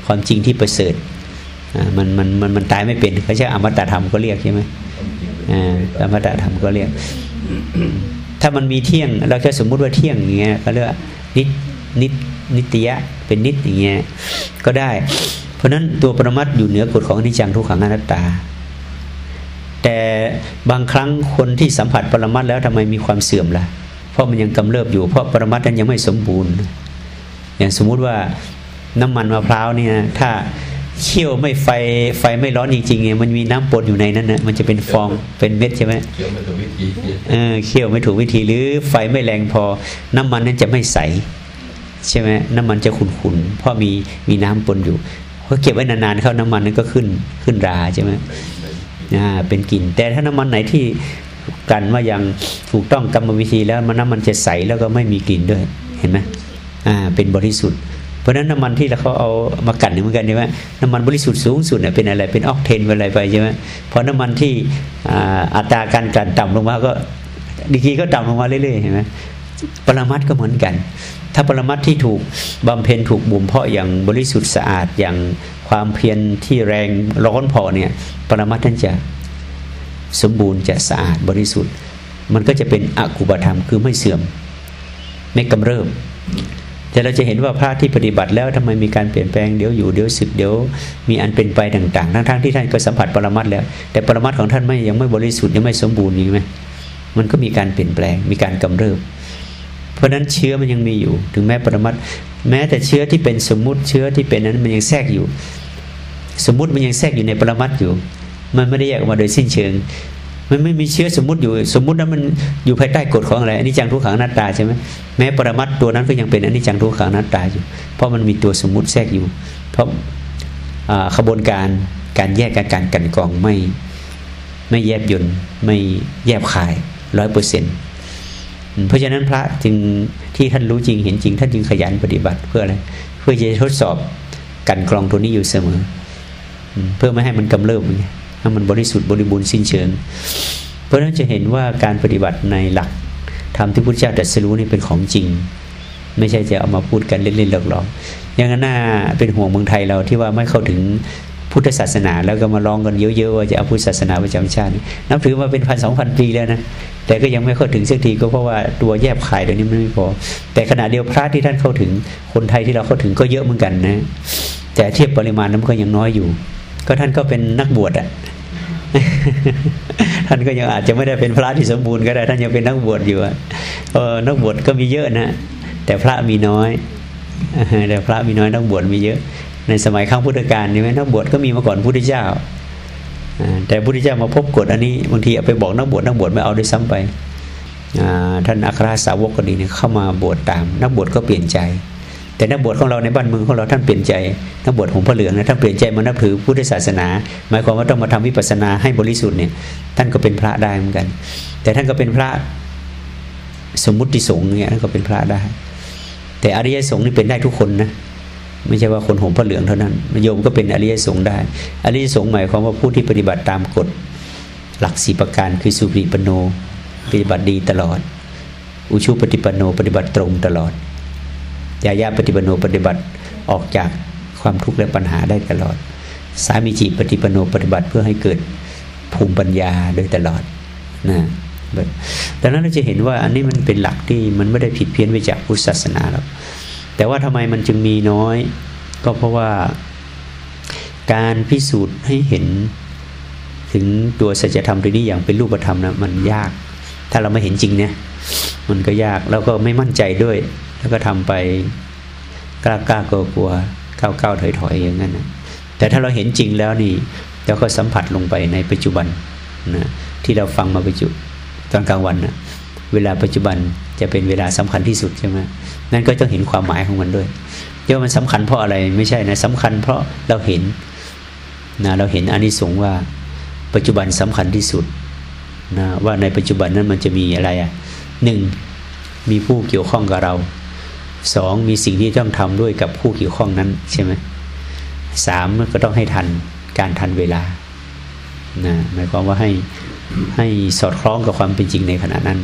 [SPEAKER 1] ความจริงที่ประเสริฐมันมันมันมันตายไม่เป็นเขาใช้อมตะธรรมก็เรียกใช่ไหมอมตะธรรมก็เรียก ถ้ามันมีเที่ยง เราแค่สมมุติว่าเที่ยงอย่างเงี้ยก็เรียกนิดนิดนิตยะเป็นนิดอย่างเงี้ยก็ได้ เพราะนั้นตัวปรมัตอยู่เหนือกฎของอนิจจังทุกขังอนัตตา แต่บางครั้งคนที่สัมผัสปรมัตแล้วทำไมมีความเสื่อมล่ะ เพราะมันยังกำเริบอยู่ เพราะปรมัตนั้นยังไม่สมบูรณ์ อย่างสมมุติว่าน้ำมันมะพร้าวเนี่ยถ้า เคี่ยวไม่ไฟไฟไม่ร้อนจริงๆเนี่ยมันมีน้ำปนอยู่ในนั้นนะมันจะเป็นฟองเป็นเม็ดใช่ไหม
[SPEAKER 2] เคี่ยวไม่ถูกวิธี
[SPEAKER 1] เออเคี่ยวไม่ถูกวิธีหรือไฟไม่แรงพอ น้ำมันนั้นจะไม่ใสใช่ไหมน้ำมันจะขุ่นๆเพราะมีมีน้ำปนอยู่พอเก็บไว้นานๆเข้าน้ำมันนั้นก็ขึ้นขึ้นราใช่ไหมอ่าเป็นกลิ่น แต่ถ้าน้ำมันไหนที่กันว่ายังถูกต้องกรรมวิธีแล้วมันน้ำมันจะใสแล้วก็ไม่มีกลิ่นด้วยเห็นไหมอ่าเป็นบริสุทธิ์เพ ราะนั้นน้ำมันที่เราเขาเอามากั่นเหมือนกันใช่ไหมน้ำมันบริสุทธิ์สูงสุดเนี่ยเป็นอะไรเป็นออกเทนเป็นอะไรไปใช่ไหมพอน้ำมันที่อัตราการกลั่นต่ำลงมาก็ดีกีก็ต่ำลงมาเรื่อยๆเห็นไหมปรมัตก็เหมือนกัน ถ้าปรมัตที่ถูกบำเพ็ญถูกบ่มเพาะอย่างบริสุทธิ์สะอาดอย่างความเพียรที่แรงร้อนพอเนี่ยปรมัตท่านจะสมบูรณ์จะสะอาดบริสุทธิ์ มันก็จะเป็นอกุบธรรมคือไม่เสื่อม ไม่กำเริบ แต่เราจะเห็นว่าพระที่ปฏิบัติแล้วทำไมมีการเปลี่ยนแปลงเดี๋ยวอยู่เดี๋ยวสึกเดี๋ยวมีอันเป็นไปต่างๆ ทั้งๆที่ท่านก็สัมผัสปรมัตแล้ว แต่ปรมัตของท่านไม่ยังไม่บริสุทธิ์ยังไม่สมบูรณ์อย่ไหมมันก็มีการเปลี่ยนแปลงมีการกำเริบเพราะนั้นเชื้อมันยังมีอยู่ ถึงแม้ปรมัตแม้แต่เชื้อที่เป็นสมมุติเชื้อที่เป็นนั้นมันยังแทรกอยู่ สมมุติมันยังแทรกอยู่ในปรมัตอยู่ มันไม่ได้แยกออกมาโดยสิ้นเชิง มันไม่มีเชื้อสมมติอยู่ สมมตินั้นมันอยู่ภายใต้กฎของอะไรอันนี้จังทุกขังนัตตาใช่ไหมแม้ปรมัตตัวนั้นก็ยังเป็นอันนี้จังทุกขังนัตตาอยู่ เพราะมันมีตัวสมมติแทรกอยู่ เพราะขบวนการการแยกการการกันกองไม่ไม่แยบยนไม่แยบขายร้อยเปอร์เซ็นต์เพราะฉะนั้นพระจึงที่ท่านรู้จริงเห็นจริง ท่านจึงขยันปฏิบัติเพื่ออะไรเพื่อจะทดสอบกันกรองตัวนี้อยู่เสมอ เพื่อไม่ให้มันกำเริบ ให้มันบริสุทธิ์บริบูรณ์สิ้นเชิง เพราะนั้นจะเห็นว่าการปฏิบัติในหลักธรรมที่พุทธเจ้าตรัสรู้นี่เป็นของจริง ไม่ใช่จะเอามาพูดกันเล่นๆหลอกๆอย่างนั้นน่าเป็นห่วงเมืองไทยเราที่ว่าไม่เข้าถึงพุทธศาสนาแล้วก็มาลองกันเยอะๆว่าจะเอาพุทธศาสนาประจำชาตินับถือมาเป็นพันสองพันปีแล้วนะแต่ก็ยังไม่เข้าถึงสักทีก็เพราะว่าตัวแยบขายเดี๋ยวนี้มันไม่พอ แต่ขณะเดียวพระที่ท่านเข้าถึงคนไทยที่เราเข้าถึงก็เยอะเหมือนกันนะ แต่เทียบปริมาณนั้นก็ยังน้อยอยู่ ก็ท่านก็เป็นนักบวชอะ ท่านก็ยังอาจจะไม่ได้เป็นพระที่สมบูรณ์ก็ได้ ท่านยังเป็นนักบวชอยู่เออนักบวชก็มีเยอะนะแต่พระมีน้อยแต่พระมีน้อยนักบวชมีเยอะ ในสมัยข้างพุทธกาลนี่ไหมนักบวชก็มีมาก่อนพุทธเจ้าแต่พุทธเจ้ามาพบกฎอันนี้บางทีเอาไปบอกนักบวชนักบวชไม่เอาด้วยซ้ำไปท่านอัครสาวกก็ดีเนี่ยเข้ามาบวชตาม นักบวชก็เปลี่ยนใจ แต่นักบวชของเราในบ้านเมืองของเราท่านเปลี่ยนใจนักบวชของพระเหลืองนะท่านเปลี่ยนใจมานับถือพุทธศาสนา หมายความว่าต้องมาทำวิปัสสนาให้บริสุทธิ์เนี่ยท่านก็เป็นพระได้เหมือนกัน แต่ท่านก็เป็นพระสมมุติสงฆ์เนี่ยท่านก็เป็นพระได้ แต่อริยสงฆ์นี่เป็นได้ทุกคนนะไม่ใช่ว่าคนห่มผ้าเหลืองเท่านั้นโยมก็เป็นอริยสงฆ์ได้ อริยสงฆ์หมายความว่าผู้ที่ปฏิบัติตามกฎหลักสีประการคือสุปฏิปโน ปฏิบัติดีตลอด อุชุปฏิปโน ปฏิบัติตรงตลอด ยายาปฏิปโนปฏิบัติออกจากความทุกข์และปัญหาได้ตลอด สามีจีปฏิปโนปฏิบัติเพื่อให้เกิดภูมิปัญญาโดยตลอดนะดังนั้นเราจะเห็นว่าอันนี้มันเป็นหลักที่มันไม่ได้ผิดเพี้ยนไปจากพุทธศาสนาหรอกแต่ว่าทำไมมันจึงมีน้อย ก็เพราะว่าการพิสูจน์ให้เห็นถึงตัวสัจธรรมตัวนี้อย่างเป็นรูปธรรมนะมันยาก ถ้าเราไม่เห็นจริงเนี่ยมันก็ยากแล้วก็ไม่มั่นใจด้วย แล้วก็ทำไปกล้ากล้ากลัวกลัวก้าวก้าวถอยถอยอย่างนั้นนะแต่ถ้าเราเห็นจริงแล้วนี่เราก็สัมผัสลงไปในปัจจุบันนะที่เราฟังมาปัจจุตอนกลางวันนะเวลาปัจจุบันจะเป็นเวลาสำคัญที่สุดใช่ไหมนั่นก็ต้องเห็นความหมายของมันด้วยเดี๋ยวมันสำคัญเพราะอะไรไม่ใช่นะสำคัญเพราะเราเห็นนะเราเห็นอานิสงส์ว่าปัจจุบันสำคัญที่สุดนะว่าในปัจจุบันนั้นมันจะมีอะไรอะหนึ่งมีผู้เกี่ยวข้องกับเรา สองมีสิ่งที่ต้องทำด้วยกับผู้เกี่ยวข้องนั้นใช่ไหมสามก็ต้องให้ทันการทันเวลานะหมายความว่าให้ให้สอดคล้องกับความเป็นจริงในขณะนั้น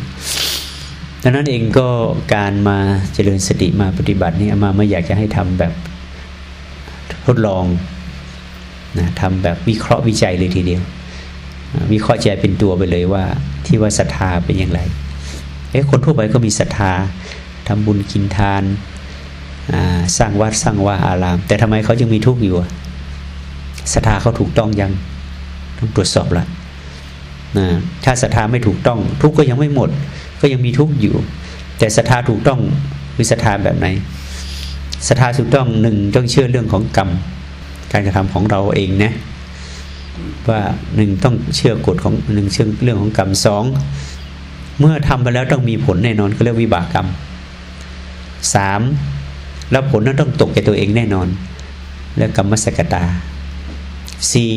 [SPEAKER 1] ดังนั้นเองก็การมาเจริญสติมาปฏิบัตินี่มาไม่อยากจะให้ทำแบบทดลองนะทำแบบวิเคราะห์วิจัยเลยทีเดียว วิเคราะห์ใจเป็นตัวไปเลยว่าที่ว่าศรัทธาเป็นอย่างไรเอ๊ะคนทั่วไปก็มีศรัทธา ทำบุญกินทานสร้างวัดสร้างว่าอาราม แต่ทำไมเขาจึงมีทุกข์อยู่ศรัทธาเขาถูกต้องยังต้องตรวจสอบละนะถ้าศรัทธาไม่ถูกต้อง ทุกข์ก็ยังไม่หมด ก็ยังมีทุกข์อยู่ แต่ศรัทธาถูกต้องคือศรัทธาแบบไหนศรัทธาถูกต้องหนึ่งต้องเชื่อเรื่องของกรรม การกระทำของเราเองนะว่าหนึ่งต้องเชื่อกฎของหนึ่งเชื่อเรื่องของกรรมสองเมื่อทำไปแล้วต้องมีผลแน่นอนก็เรียกวิบากกรรม สามแล้วผลนั้นต้องตกแก่ตัวเองแน่นอนเรียกรรมสกตาสี่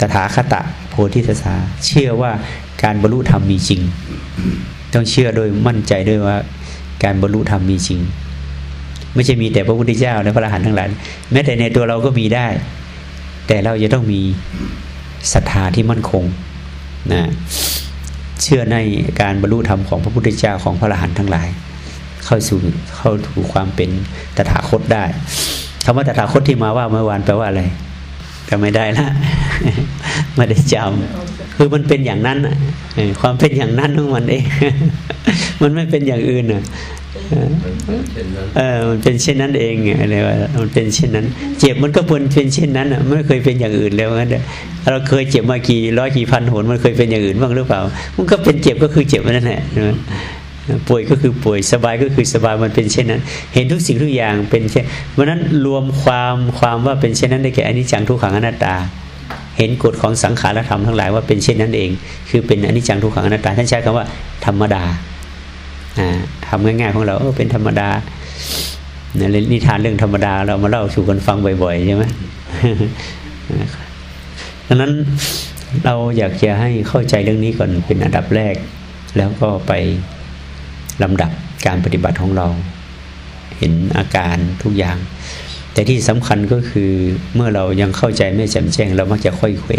[SPEAKER 1] ตถาคตะโพธิสัตาเชื่อว่าการบรรลุธรรมมีจริง ต้องเชื่อโดยมั่นใจด้วยว่า การบรรลุธรรมมีจริง ไม่ใช่มีแต่พระพุทธเจ้าและพระอรหันต์ทั้งหลายแม้แต่ในตัวเราก็มีได้ แต่เราจะต้องมีศรัทธาที่มั่นคงนะเชื่อในการบรรลุธรรมของพระพุทธเจ้าของพระอรหันต์ทั้งหลาย เข้าสู่เข้าถูความเป็นตถาคตได้คำว่าตถาคตที่มาว่าเมื่อวานแปลว่าอะไรก็ไม่ได้ละไม่ได้จำคือมันเป็นอย่างนั้นความเป็นอย่างนั้นของมันเองมันไม่เป็นอย่างอื่นอะเออมันเป็นเช่นนั้นเองอะไรว่ามันเป็นเช่นนั้น เจ็บมันก็เป็นเป็นเช่นนั้นอะไม่เคยเป็นอย่างอื่นแล้วงั้นเราเคยเจ็บมากี่ร้อยกี่พันหนมันเคยเป็นอย่างอื่นบ้างหรือเปล่า มันก็เป็นเจ็บก็คือเจ็บนั่นแหละ ป่วยก็คือป่วยสบายก็คือสบายมันเป็นเช่นนั้น เห็นทุกสิ่งทุกอย่างเป็นเช่นวันนั้นรวมความความว่าเป็นเช่นนั้นได้แก่อนิจจังทุกขังอนัตตา เห็นกฎของสังขารธรรมทั้งหลายว่าเป็นเช่นนั้นเอง คือเป็นอนิจจังทุกขังอนัตตาท่านใช้คำว่าธรรมดาทำง่ายๆของเราเออเป็นธรรมดาในนิทานเรื่องธรรมดาเรามาเล่าสู่กันฟังบ่อยๆใช่ไหมดังนั้นเราอยากจะให้เข้าใจเรื่องนี้ก่อนเป็นอันดับแรก แล้วก็ไป ลำดับการปฏิบัติของเรา เห็นอาการทุกอย่าง แต่ที่สำคัญก็คือเมื่อเรายังเข้าใจไม่แจ่มแจ้ง เรามักจะค่อยเคว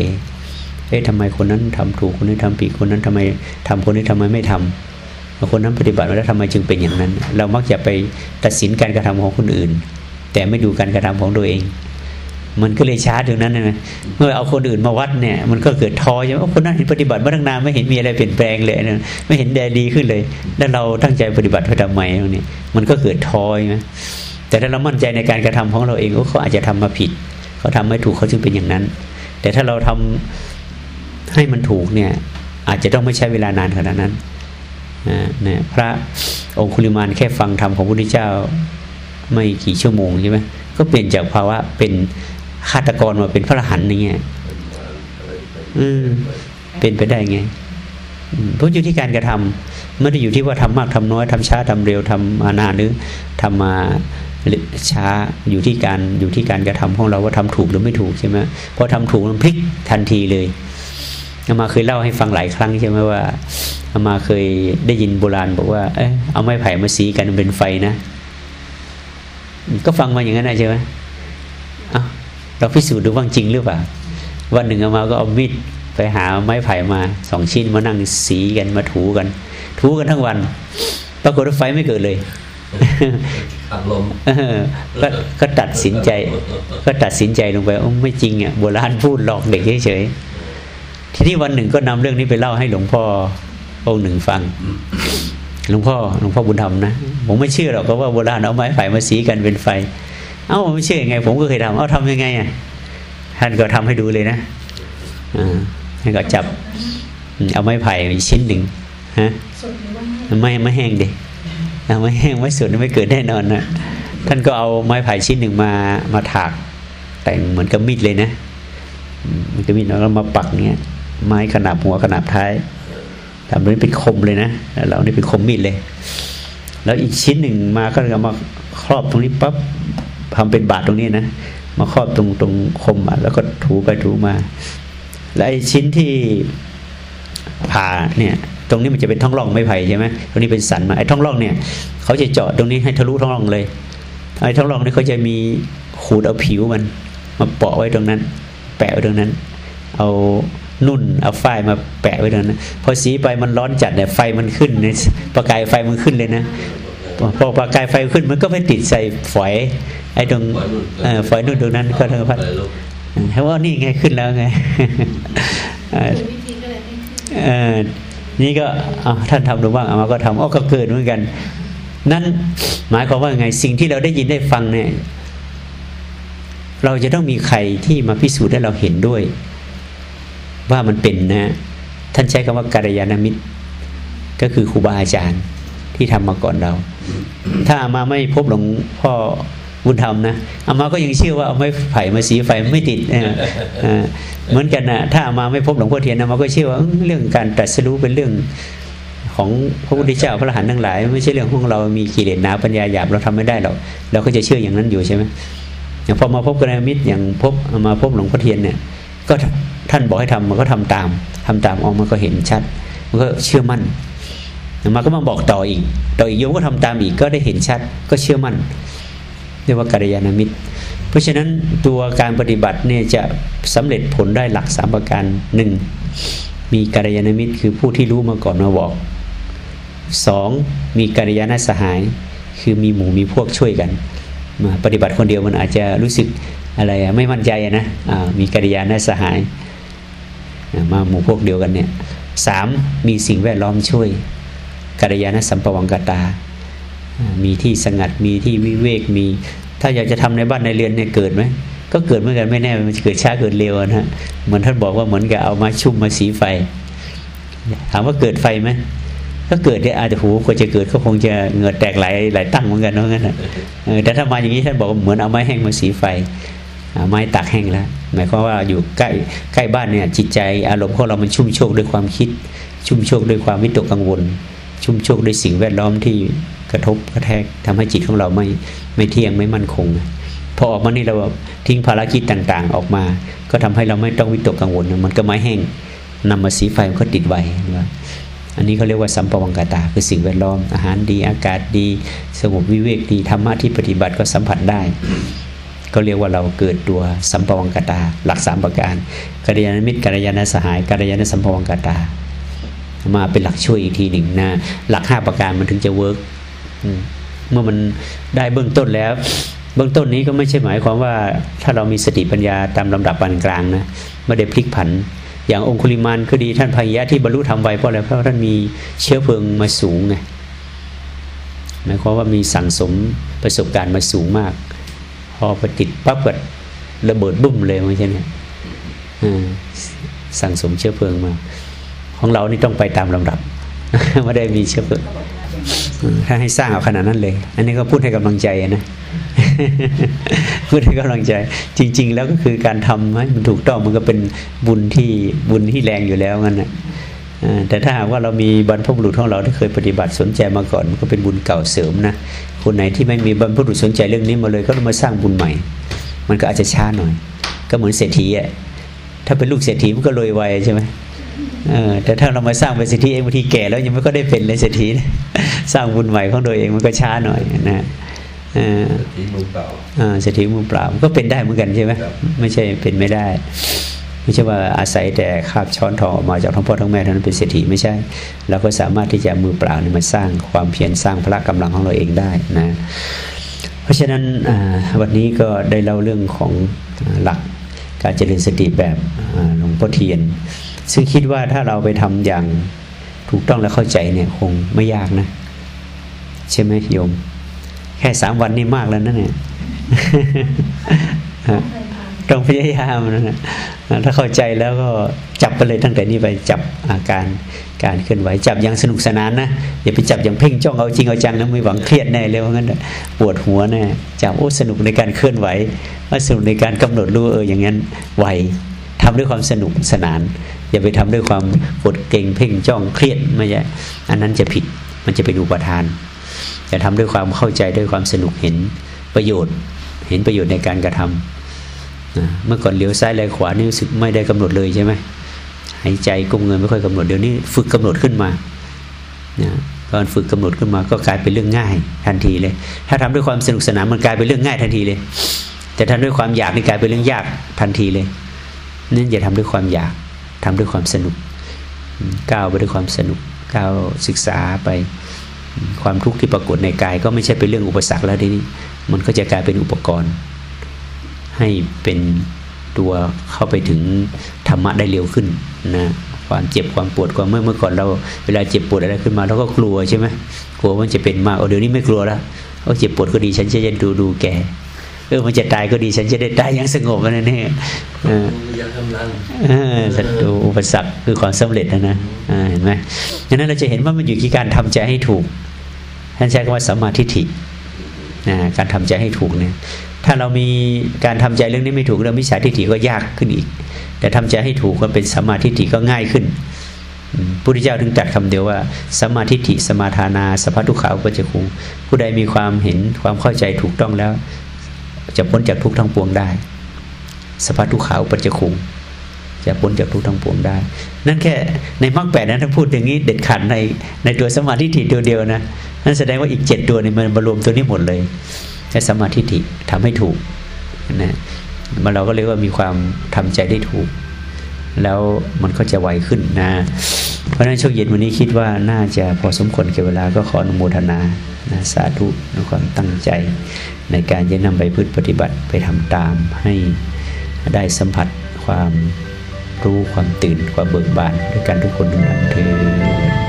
[SPEAKER 1] เอ๊ะทำไมคนนั้นทำถูกคนนี้ทำผิดคนนั้นทำไมทำคนนี้ทำไมไม่ทำคนนั้นปฏิบัติมาแล้วทำไมจึงเป็นอย่างนั้น เรามักจะไปตัดสินการกระทำของคนอื่น แต่ไม่ดูการกระทำของตัวเอง มันก็เลยช้าตรงนั้นนะเมื่อเอาคนอื่นมาวัดเนี่ย มันก็เกิดท้อใช่ไหมคนนั้นเห็นปฏิบัติมาตั้งนานไม่เห็นมีอะไรเปลี่ยนแปลงเลยนะไม่เห็นแดดีขึ้นเลย แล้วเราตั้งใจปฏิบัติเพื่อทำไมตรงนี้มันก็เกิดท้อใช่ไหมแต่ถ้าเรามั่นใจในการกระทำของเราเองเขาอาจจะทำมาผิดเขาทำไม่ถูกเขาจึงเป็นอย่างนั้น แต่ถ้าเราทำให้มันถูกเนี่ย อาจจะต้องไม่ใช้เวลานานขนาดนั้นนะพระองคุลิมานแค่ฟังธรรมของพระพุทธเจ้า ไม่กี่ชั่วโมงใช่ไหมก็เปลี่ยนจากภาวะเป็น ฆาตกรมาเป็นพระอรหันต์อย่างเงี้ยอืมเป็นไปได้ไงเพราะอยู่ที่การกระทำไม่ได้อยู่ที่ว่าทำมากทำน้อยทำช้าทำเร็วทำมานานหรือทำมาช้าอยู่ที่การอยู่ที่การกระทำของเราว่าทำถูกหรือไม่ถูกใช่ไหมพอทำถูกมันพลิกทันทีเลยอามาเคยเล่าให้ฟังหลายครั้งใช่ไหมว่าอามาเคยได้ยินโบราณบอกว่า เออเอาไม้ไผ่มาสีกันเป็นไฟนะ ก็ฟังมาอย่างนั้นใช่ไหมอ้า เราพิสูจน์ดูว่าจริงหรือเปล่าวันหนึ่งอามาก็เอามีดไปหาไม้ไผ่มาสองชิ้นมานั่งสีกันมาถูกัน ถูกันทั้งวัน ปรากฏว่าไฟไม่เกิดเลยก็ก็ตัดสินใจ ก็ตัดสินใจลงไปโอ้ไม่จริงอะโบราณพูดหลอกเด็กเฉยๆทีนี้วันหนึ่งก็นำเรื่องนี้ไปเล่าให้หลวงพ่อองค์หนึ่งฟังหลวงพ่อหลวงพ่อบุญธรรมนะผมไม่เชื่อหรอกว่าโบราณเอาไม้ไผ่มาสีกันเป็นไฟ เอ้าไม่เชื่อยังไง ผมก็เคยทำเอ้าทำยังไงอะท่านก็ทำให้ดูเลยนะอ่าท่านก็จับเอาไม้ไผ่ชิ้นหนึ่งฮะไม่ไม่แห้งดิไม่แห้งไม่สุดไม่เกิดแน่นอนนะท่านก็เอาไม้ไผ่ชิ้นหนึ่งมามาถากแต่งเหมือนกับมีดเลยนะมันก็มีดแล้วมาปักเนี้ยไม้ขนาบหัวขนาบท้ายทำนี้เป็นคมเลยนะแล้วเรานี่เป็นคมมีดเลย แล้วอีกชิ้นหนึ่งมาก็เอามาครอบตรงนี้ปั๊บ ทำเป็นบาดตรงนี้นะมาครอบตรงตรงคมอะแล้วก็ถูไปถูมา แล้วไอ้ชิ้นที่ผ่าเนี่ยตรงนี้มันจะเป็นท้องร่องไม่ไผ่ใช่ไหมตรงนี้เป็นสันมาไอ้ท้องร่องเนี่ยเขาจะเจาะตรงนี้ให้ทะลุท้องร่องเลยไอ้ท้องร่องนี่เขาจะมีขูดเอาผิวมัน มาเปาะไว้ตรงนั้น แปะไว้ตรงนั้น เอานุ่นเอาไฟมาแปะไว้ตรงนั้นพอสีไปมันร้อนจัดเนี่ยไฟมันขึ้นเนี่ยประกายไฟมันขึ้นเลยนะพอประกายไฟขึ้นมันก็ไปติดใส่ฝอย ไอ้ตรงฝอยนุ่นตรงนั้นก็เท่าพัดเพราะว่านี่ไงขึ้นแล้วไงนี่ก็ท่านทำดูบ้างเอามาก็ทำอ๋อก็เกิดเหมือนกัน นั่นหมายความว่าไงสิ่งที่เราได้ยินได้ฟังเนี่ย เราจะต้องมีใครที่มาพิสูจน์ให้เราเห็นด้วย ว่ามันเป็นนะ ท่านใช้คำว่าการยานามิตร ก็คือครูบาอาจารย์ที่ทำมาก่อนเรา ถ้ามาไม่พบหลวงพ่อ บุญธรรมนะอามาก็ยังเชื่อว่าเอาไม้ไผ่มาสีไฟไม่ติดเหมือนกันนะถ้าอามาไม่พบหลวงพ่อเทียนอามาก็เชื่อว่าเรื่องการตรัสรู้เป็นเรื่องของพระพุทธเจ้าพระอรหันต์ทั้งหลาย ไม่ใช่เรื่องของเรามีกิเลสหนาปัญญาหยาบเราทำไม่ได้หรอกเราก็จะเชื่ออย่างนั้นอยู่ใช่ไหมอย่างพอมาพบกัลยาณมิตรอย่างพบมาพบหลวงพ่อเทียนเนี่ย ก็ท่านบอกให้ทำมันก็ทำตามทำตามออกมาก็เห็นชัด มันก็เชื่อมั่นมาก็มาบอกต่ออีก ต่ออีกโยมก็ทำตามอีกก็ได้เห็นชัด ก็เชื่อมั่น รียกว่ากัลยาณมิตร เพราะฉะนั้นตัวการปฏิบัติเนี่ยจะสำเร็จผลได้หลักสามประการหนึ่งมีกัลยาณมิตรคือผู้ที่รู้มาก่อนมาบอกสองมีกัลยาณสหาย คือมีหมู่มีพวกช่วยกัน มาปฏิบัติคนเดียวมันอาจจะรู้สึกอะไรไม่มั่นใจนะมีกัลยาณสหายมาหมู่พวกเดียวกันเนี่ยสามมีสิ่งแวดล้อมช่วยกัลยาณสัมปวังกตา มีที่สงัด มีที่วิเวก มี ถ้าอยากจะทำในบ้านในเรือนเนี่ยเกิดไหมก็เกิดเหมือนกันไม่แน่มันจะเกิดช้าเกิดเร็วนะฮะเหมือนท่านบอกว่าเหมือนกับเอามาชุ่มมาสีไฟ ถามว่าเกิดไฟไหมก็เกิดได้อาจจะหูกว่าจะเกิดก็คงจะเหงื่อแตกหลายหลายตั้งเหมือนกันเพราะงั้นแต่ถ้ามาอย่างนี้ท่านบอกเหมือนเอาไม้แห้งมาสีไฟไม้ตากแห้งแล้ว หมายความว่าอยู่ใกล้ใกล้บ้านเนี่ยจิตใจอารมณ์ของเรามันชุ่มโชกด้วยความคิด ชุ่มโชกด้วยความวิตกกังวล ชุ่มโชกด้วยสิ่งแวดล้อมที่ กระทบกระแทกทำให้จิตของเราไม่ไม่เที่ยงไม่มั่นคงพอออกมานี่เราทิ้งภารกิจต่างๆ ออกมา ก็ทำให้เราไม่ต้องวิตกกังวล มันก็ไม้แห้งนำมาสีไฟมันก็ติดไว้นะอันนี้เขาเรียกว่าสัมปวังกตาคือสิ่งแวดล้อม อาหารดีอากาศดี สงบวิเวกดีธรรมะที่ปฏิบัติก็สัมผัสได้ ก็เรียกว่าเราเกิดตัวสัมปวังกตา หลักสามประการกัลยาณมิตรกัลยาณสหายกัลยาณสัมปวังกตา มาเป็นหลักช่วยอีกทีหนึ่งนะหลักห้าประการมันถึงจะเวิร์ก เมื่อมันได้เบื้องต้นแล้ว เบื้องต้นนี้ก็ไม่ใช่หมายความว่า ถ้าเรามีสติปัญญาตามลำดับปานกลางนะไม่ได้พลิกผัน อย่างองคุลิมานก็ดีท่านพายะที่บรรลุธรรมไวเพราะอะไรเพราะท่านมีเชื้อเพลิงมาสูงไงหมายความว่ามีสั่งสมประสบการณ์มาสูงมาก พอไปติดปั๊บก็ระเบิดบุ้มเลยไม่ใช่เนี่ยสั่งสมเชื้อเพลิงมา ของเรานี่ต้องไปตามลำดับไม่ได้มีเชื้อเพลิง ถ้าให้สร้างเอาขนาดนั้นเลย อันนี้ก็พูดให้กำลังใจนะพูดให้กำลังใจ จริง ๆ แล้วก็คือการทำให้มันถูกต้องมันก็เป็นบุญที่บุญที่แรงอยู่แล้วงั้นนะแต่ถ้าหากว่าเรามีบรรพบุรุษของเราที่เคยปฏิบัติสนใจมาก่อนมันก็เป็นบุญเก่าเสริมนะคนไหนที่ไม่มีบรรพบุรุษสนใจเรื่องนี้มาเลยก็ต้องมาสร้างบุญใหม่ มันก็อาจจะช้าหน่อย ก็เหมือนเศรษฐีอะถ้าเป็นลูกเศรษฐีมันก็รวยไวใช่ไหม แต่ถ้าเรามาสร้างเป็นเศรษฐีเองบางทีแก่แล้วยังไม่ก็ได้เป็นเลยเศรษฐีสร้างบุญใหม่ของตัวเองมันก็ช้าหน่อยนะ
[SPEAKER 2] เศรษฐีมือเปล่า
[SPEAKER 1] เศรษฐีมือเปล่าก็เป็นได้เหมือนกันใช่ไหมไม่ใช่เป็นไม่ได้ไม่ใช่ว่าอาศัยแต่คาบช้อนทองออกมาจากท้องพ่อท้องแม่เท่านั้นเป็นเศรษฐีไม่ใช่เราก็สามารถที่จะมือเปล่านี่มาสร้างความเพียรสร้างพละกำลังของเราเองได้นะเพราะฉะนั้นวันนี้ก็ได้เล่าเรื่องของหลักการเจริญสติแบบหลวงพ่อเทียน ซึ่งคิดว่าถ้าเราไปทำอย่างถูกต้องและเข้าใจเนี่ยคงไม่ยากนะ ใช่ไหมโยม แค่สามวันนี่มากแล้วนะเนี่ยต้องพยายามนะถ้าเข้าใจแล้วก็จับไปเลยตั้งแต่นี้ไปจับอาการการเคลื่อนไหวจับอย่างสนุกสนานนะอย่าไปจับอย่างเพ่งจ้องเอาจริงเอาจังนะไม่หวังเครียดแน่เลยเพรางั้นปวดหัวแน่จับโอ้สนุกในการเคลื่อนไหวว่าสนุกในการกำหนดรู้เอออย่างนั้นไหว ทำด้วยความสนุกสนาน อย่าไปทำด้วยความกดเก่งเพ่งจ้องเครียดไม่ใช่อันนั้นจะผิดมันจะเป็นอุปทานจะทำด้วยความเข้าใจด้วยความสนุกเห็นประโยชน์ เห็นประโยชน์ในการกระทำเมื่อก่อนเลี้ยวซ้ายเลี้ยวขวานี่รู้สึกไม่ได้กำหนดเลยใช่ไหมหายใจกุมเงินไม่ค่อยกำหนดเดี๋ยวนี้ฝึกกำหนดขึ้นมาตอนฝึกกำหนดขึ้นมาก็กลายเป็นเรื่องง่ายทันทีเลย ถ้าทำด้วยความสนุกสนานมันกลายเป็นเรื่องง่ายทันทีเลย แต่ทำด้วยความอยากนี่กลายเป็นเรื่องยากทันทีเลย นั่นอย่าทำด้วยความอยากทำด้วยความสนุก ก้าวไปด้วยความสนุก ก้าวศึกษาไปความทุกข์ที่ปรากฏในกาย ก็ไม่ใช่เป็นเรื่องอุปสรรคแล้วทีนี้มันก็จะกลายเป็นอุปกรณ์ ให้เป็นตัวเข้าไปถึงธรรมะได้เร็วขึ้นนะความเจ็บความปวดความเมื่อเมื่อก่อนเราเวลาเจ็บปวดอะไรขึ้นมาเราก็กลัวใช่ไหมกลัวมันจะเป็นมากเดี๋ยวนี้ไม่กลัวแล้วเอาเจ็บปวดก็ดีฉันจะยันดูดูแก เออมันจะตายก็ดีฉันจะได้ตายอย่างสงบนั่นเอง
[SPEAKER 2] ยังกำลัง
[SPEAKER 1] ศัตรูอุปสรรคคือความสำเร็จนะนะเห็นไหมดังนั้นเราจะเห็นว่ามันอยู่ที่การทำใจให้ถูกท่านใช้คำว่าสัมมาทิฏฐิการทำใจให้ถูกเนี่ยถ้าเรามีการทำใจเรื่องนี้ไม่ถูกเรื่องมิจฉาทิฏฐิก็ยากขึ้นอีก แต่ทำใจให้ถูกก็เป็นสมาธิฏฐิก็ง่ายขึ้นพุทธเจ้าถึงตัดคำเดียวว่าสมาธิฏฐิสมาทานา สภาทุขาอุปจคุผู้ใดมีความเห็นความเข้าใจถูกต้องแล้ว จะพ้นจากทุกทั้งปวงได้สภาทุกขาอุปจคุงจะพ้นจากทุกทั้งปวงได้ นั่นแค่ในมรรคแปดนั้นถ้าพูดอย่างนี้เด็ดขาดในในตัวสมาธิฏฐิตัวเดียวนะนั่นแสดงว่าอีกเจ็ดตัวนี่มันมารวมตัวนี้หมดเลยใช้สมาธิทิทำให้ถูกนะมันเราก็เรียกว่ามีความทำใจได้ถูก แล้วมันก็จะไวขึ้นนะ เพราะฉะนั้นช่วงเย็นวันนี้คิดว่าน่าจะพอสมควรเก็บเวลาก็ขออนุโมทนานะสาธุในความตั้งใจ ในการจะนำไปพืชปฏิบัติไปทำตามให้ได้สัมผัสความรู้ความตื่นความเบิกบานด้วยกันทุกคนทุกท่านเธอ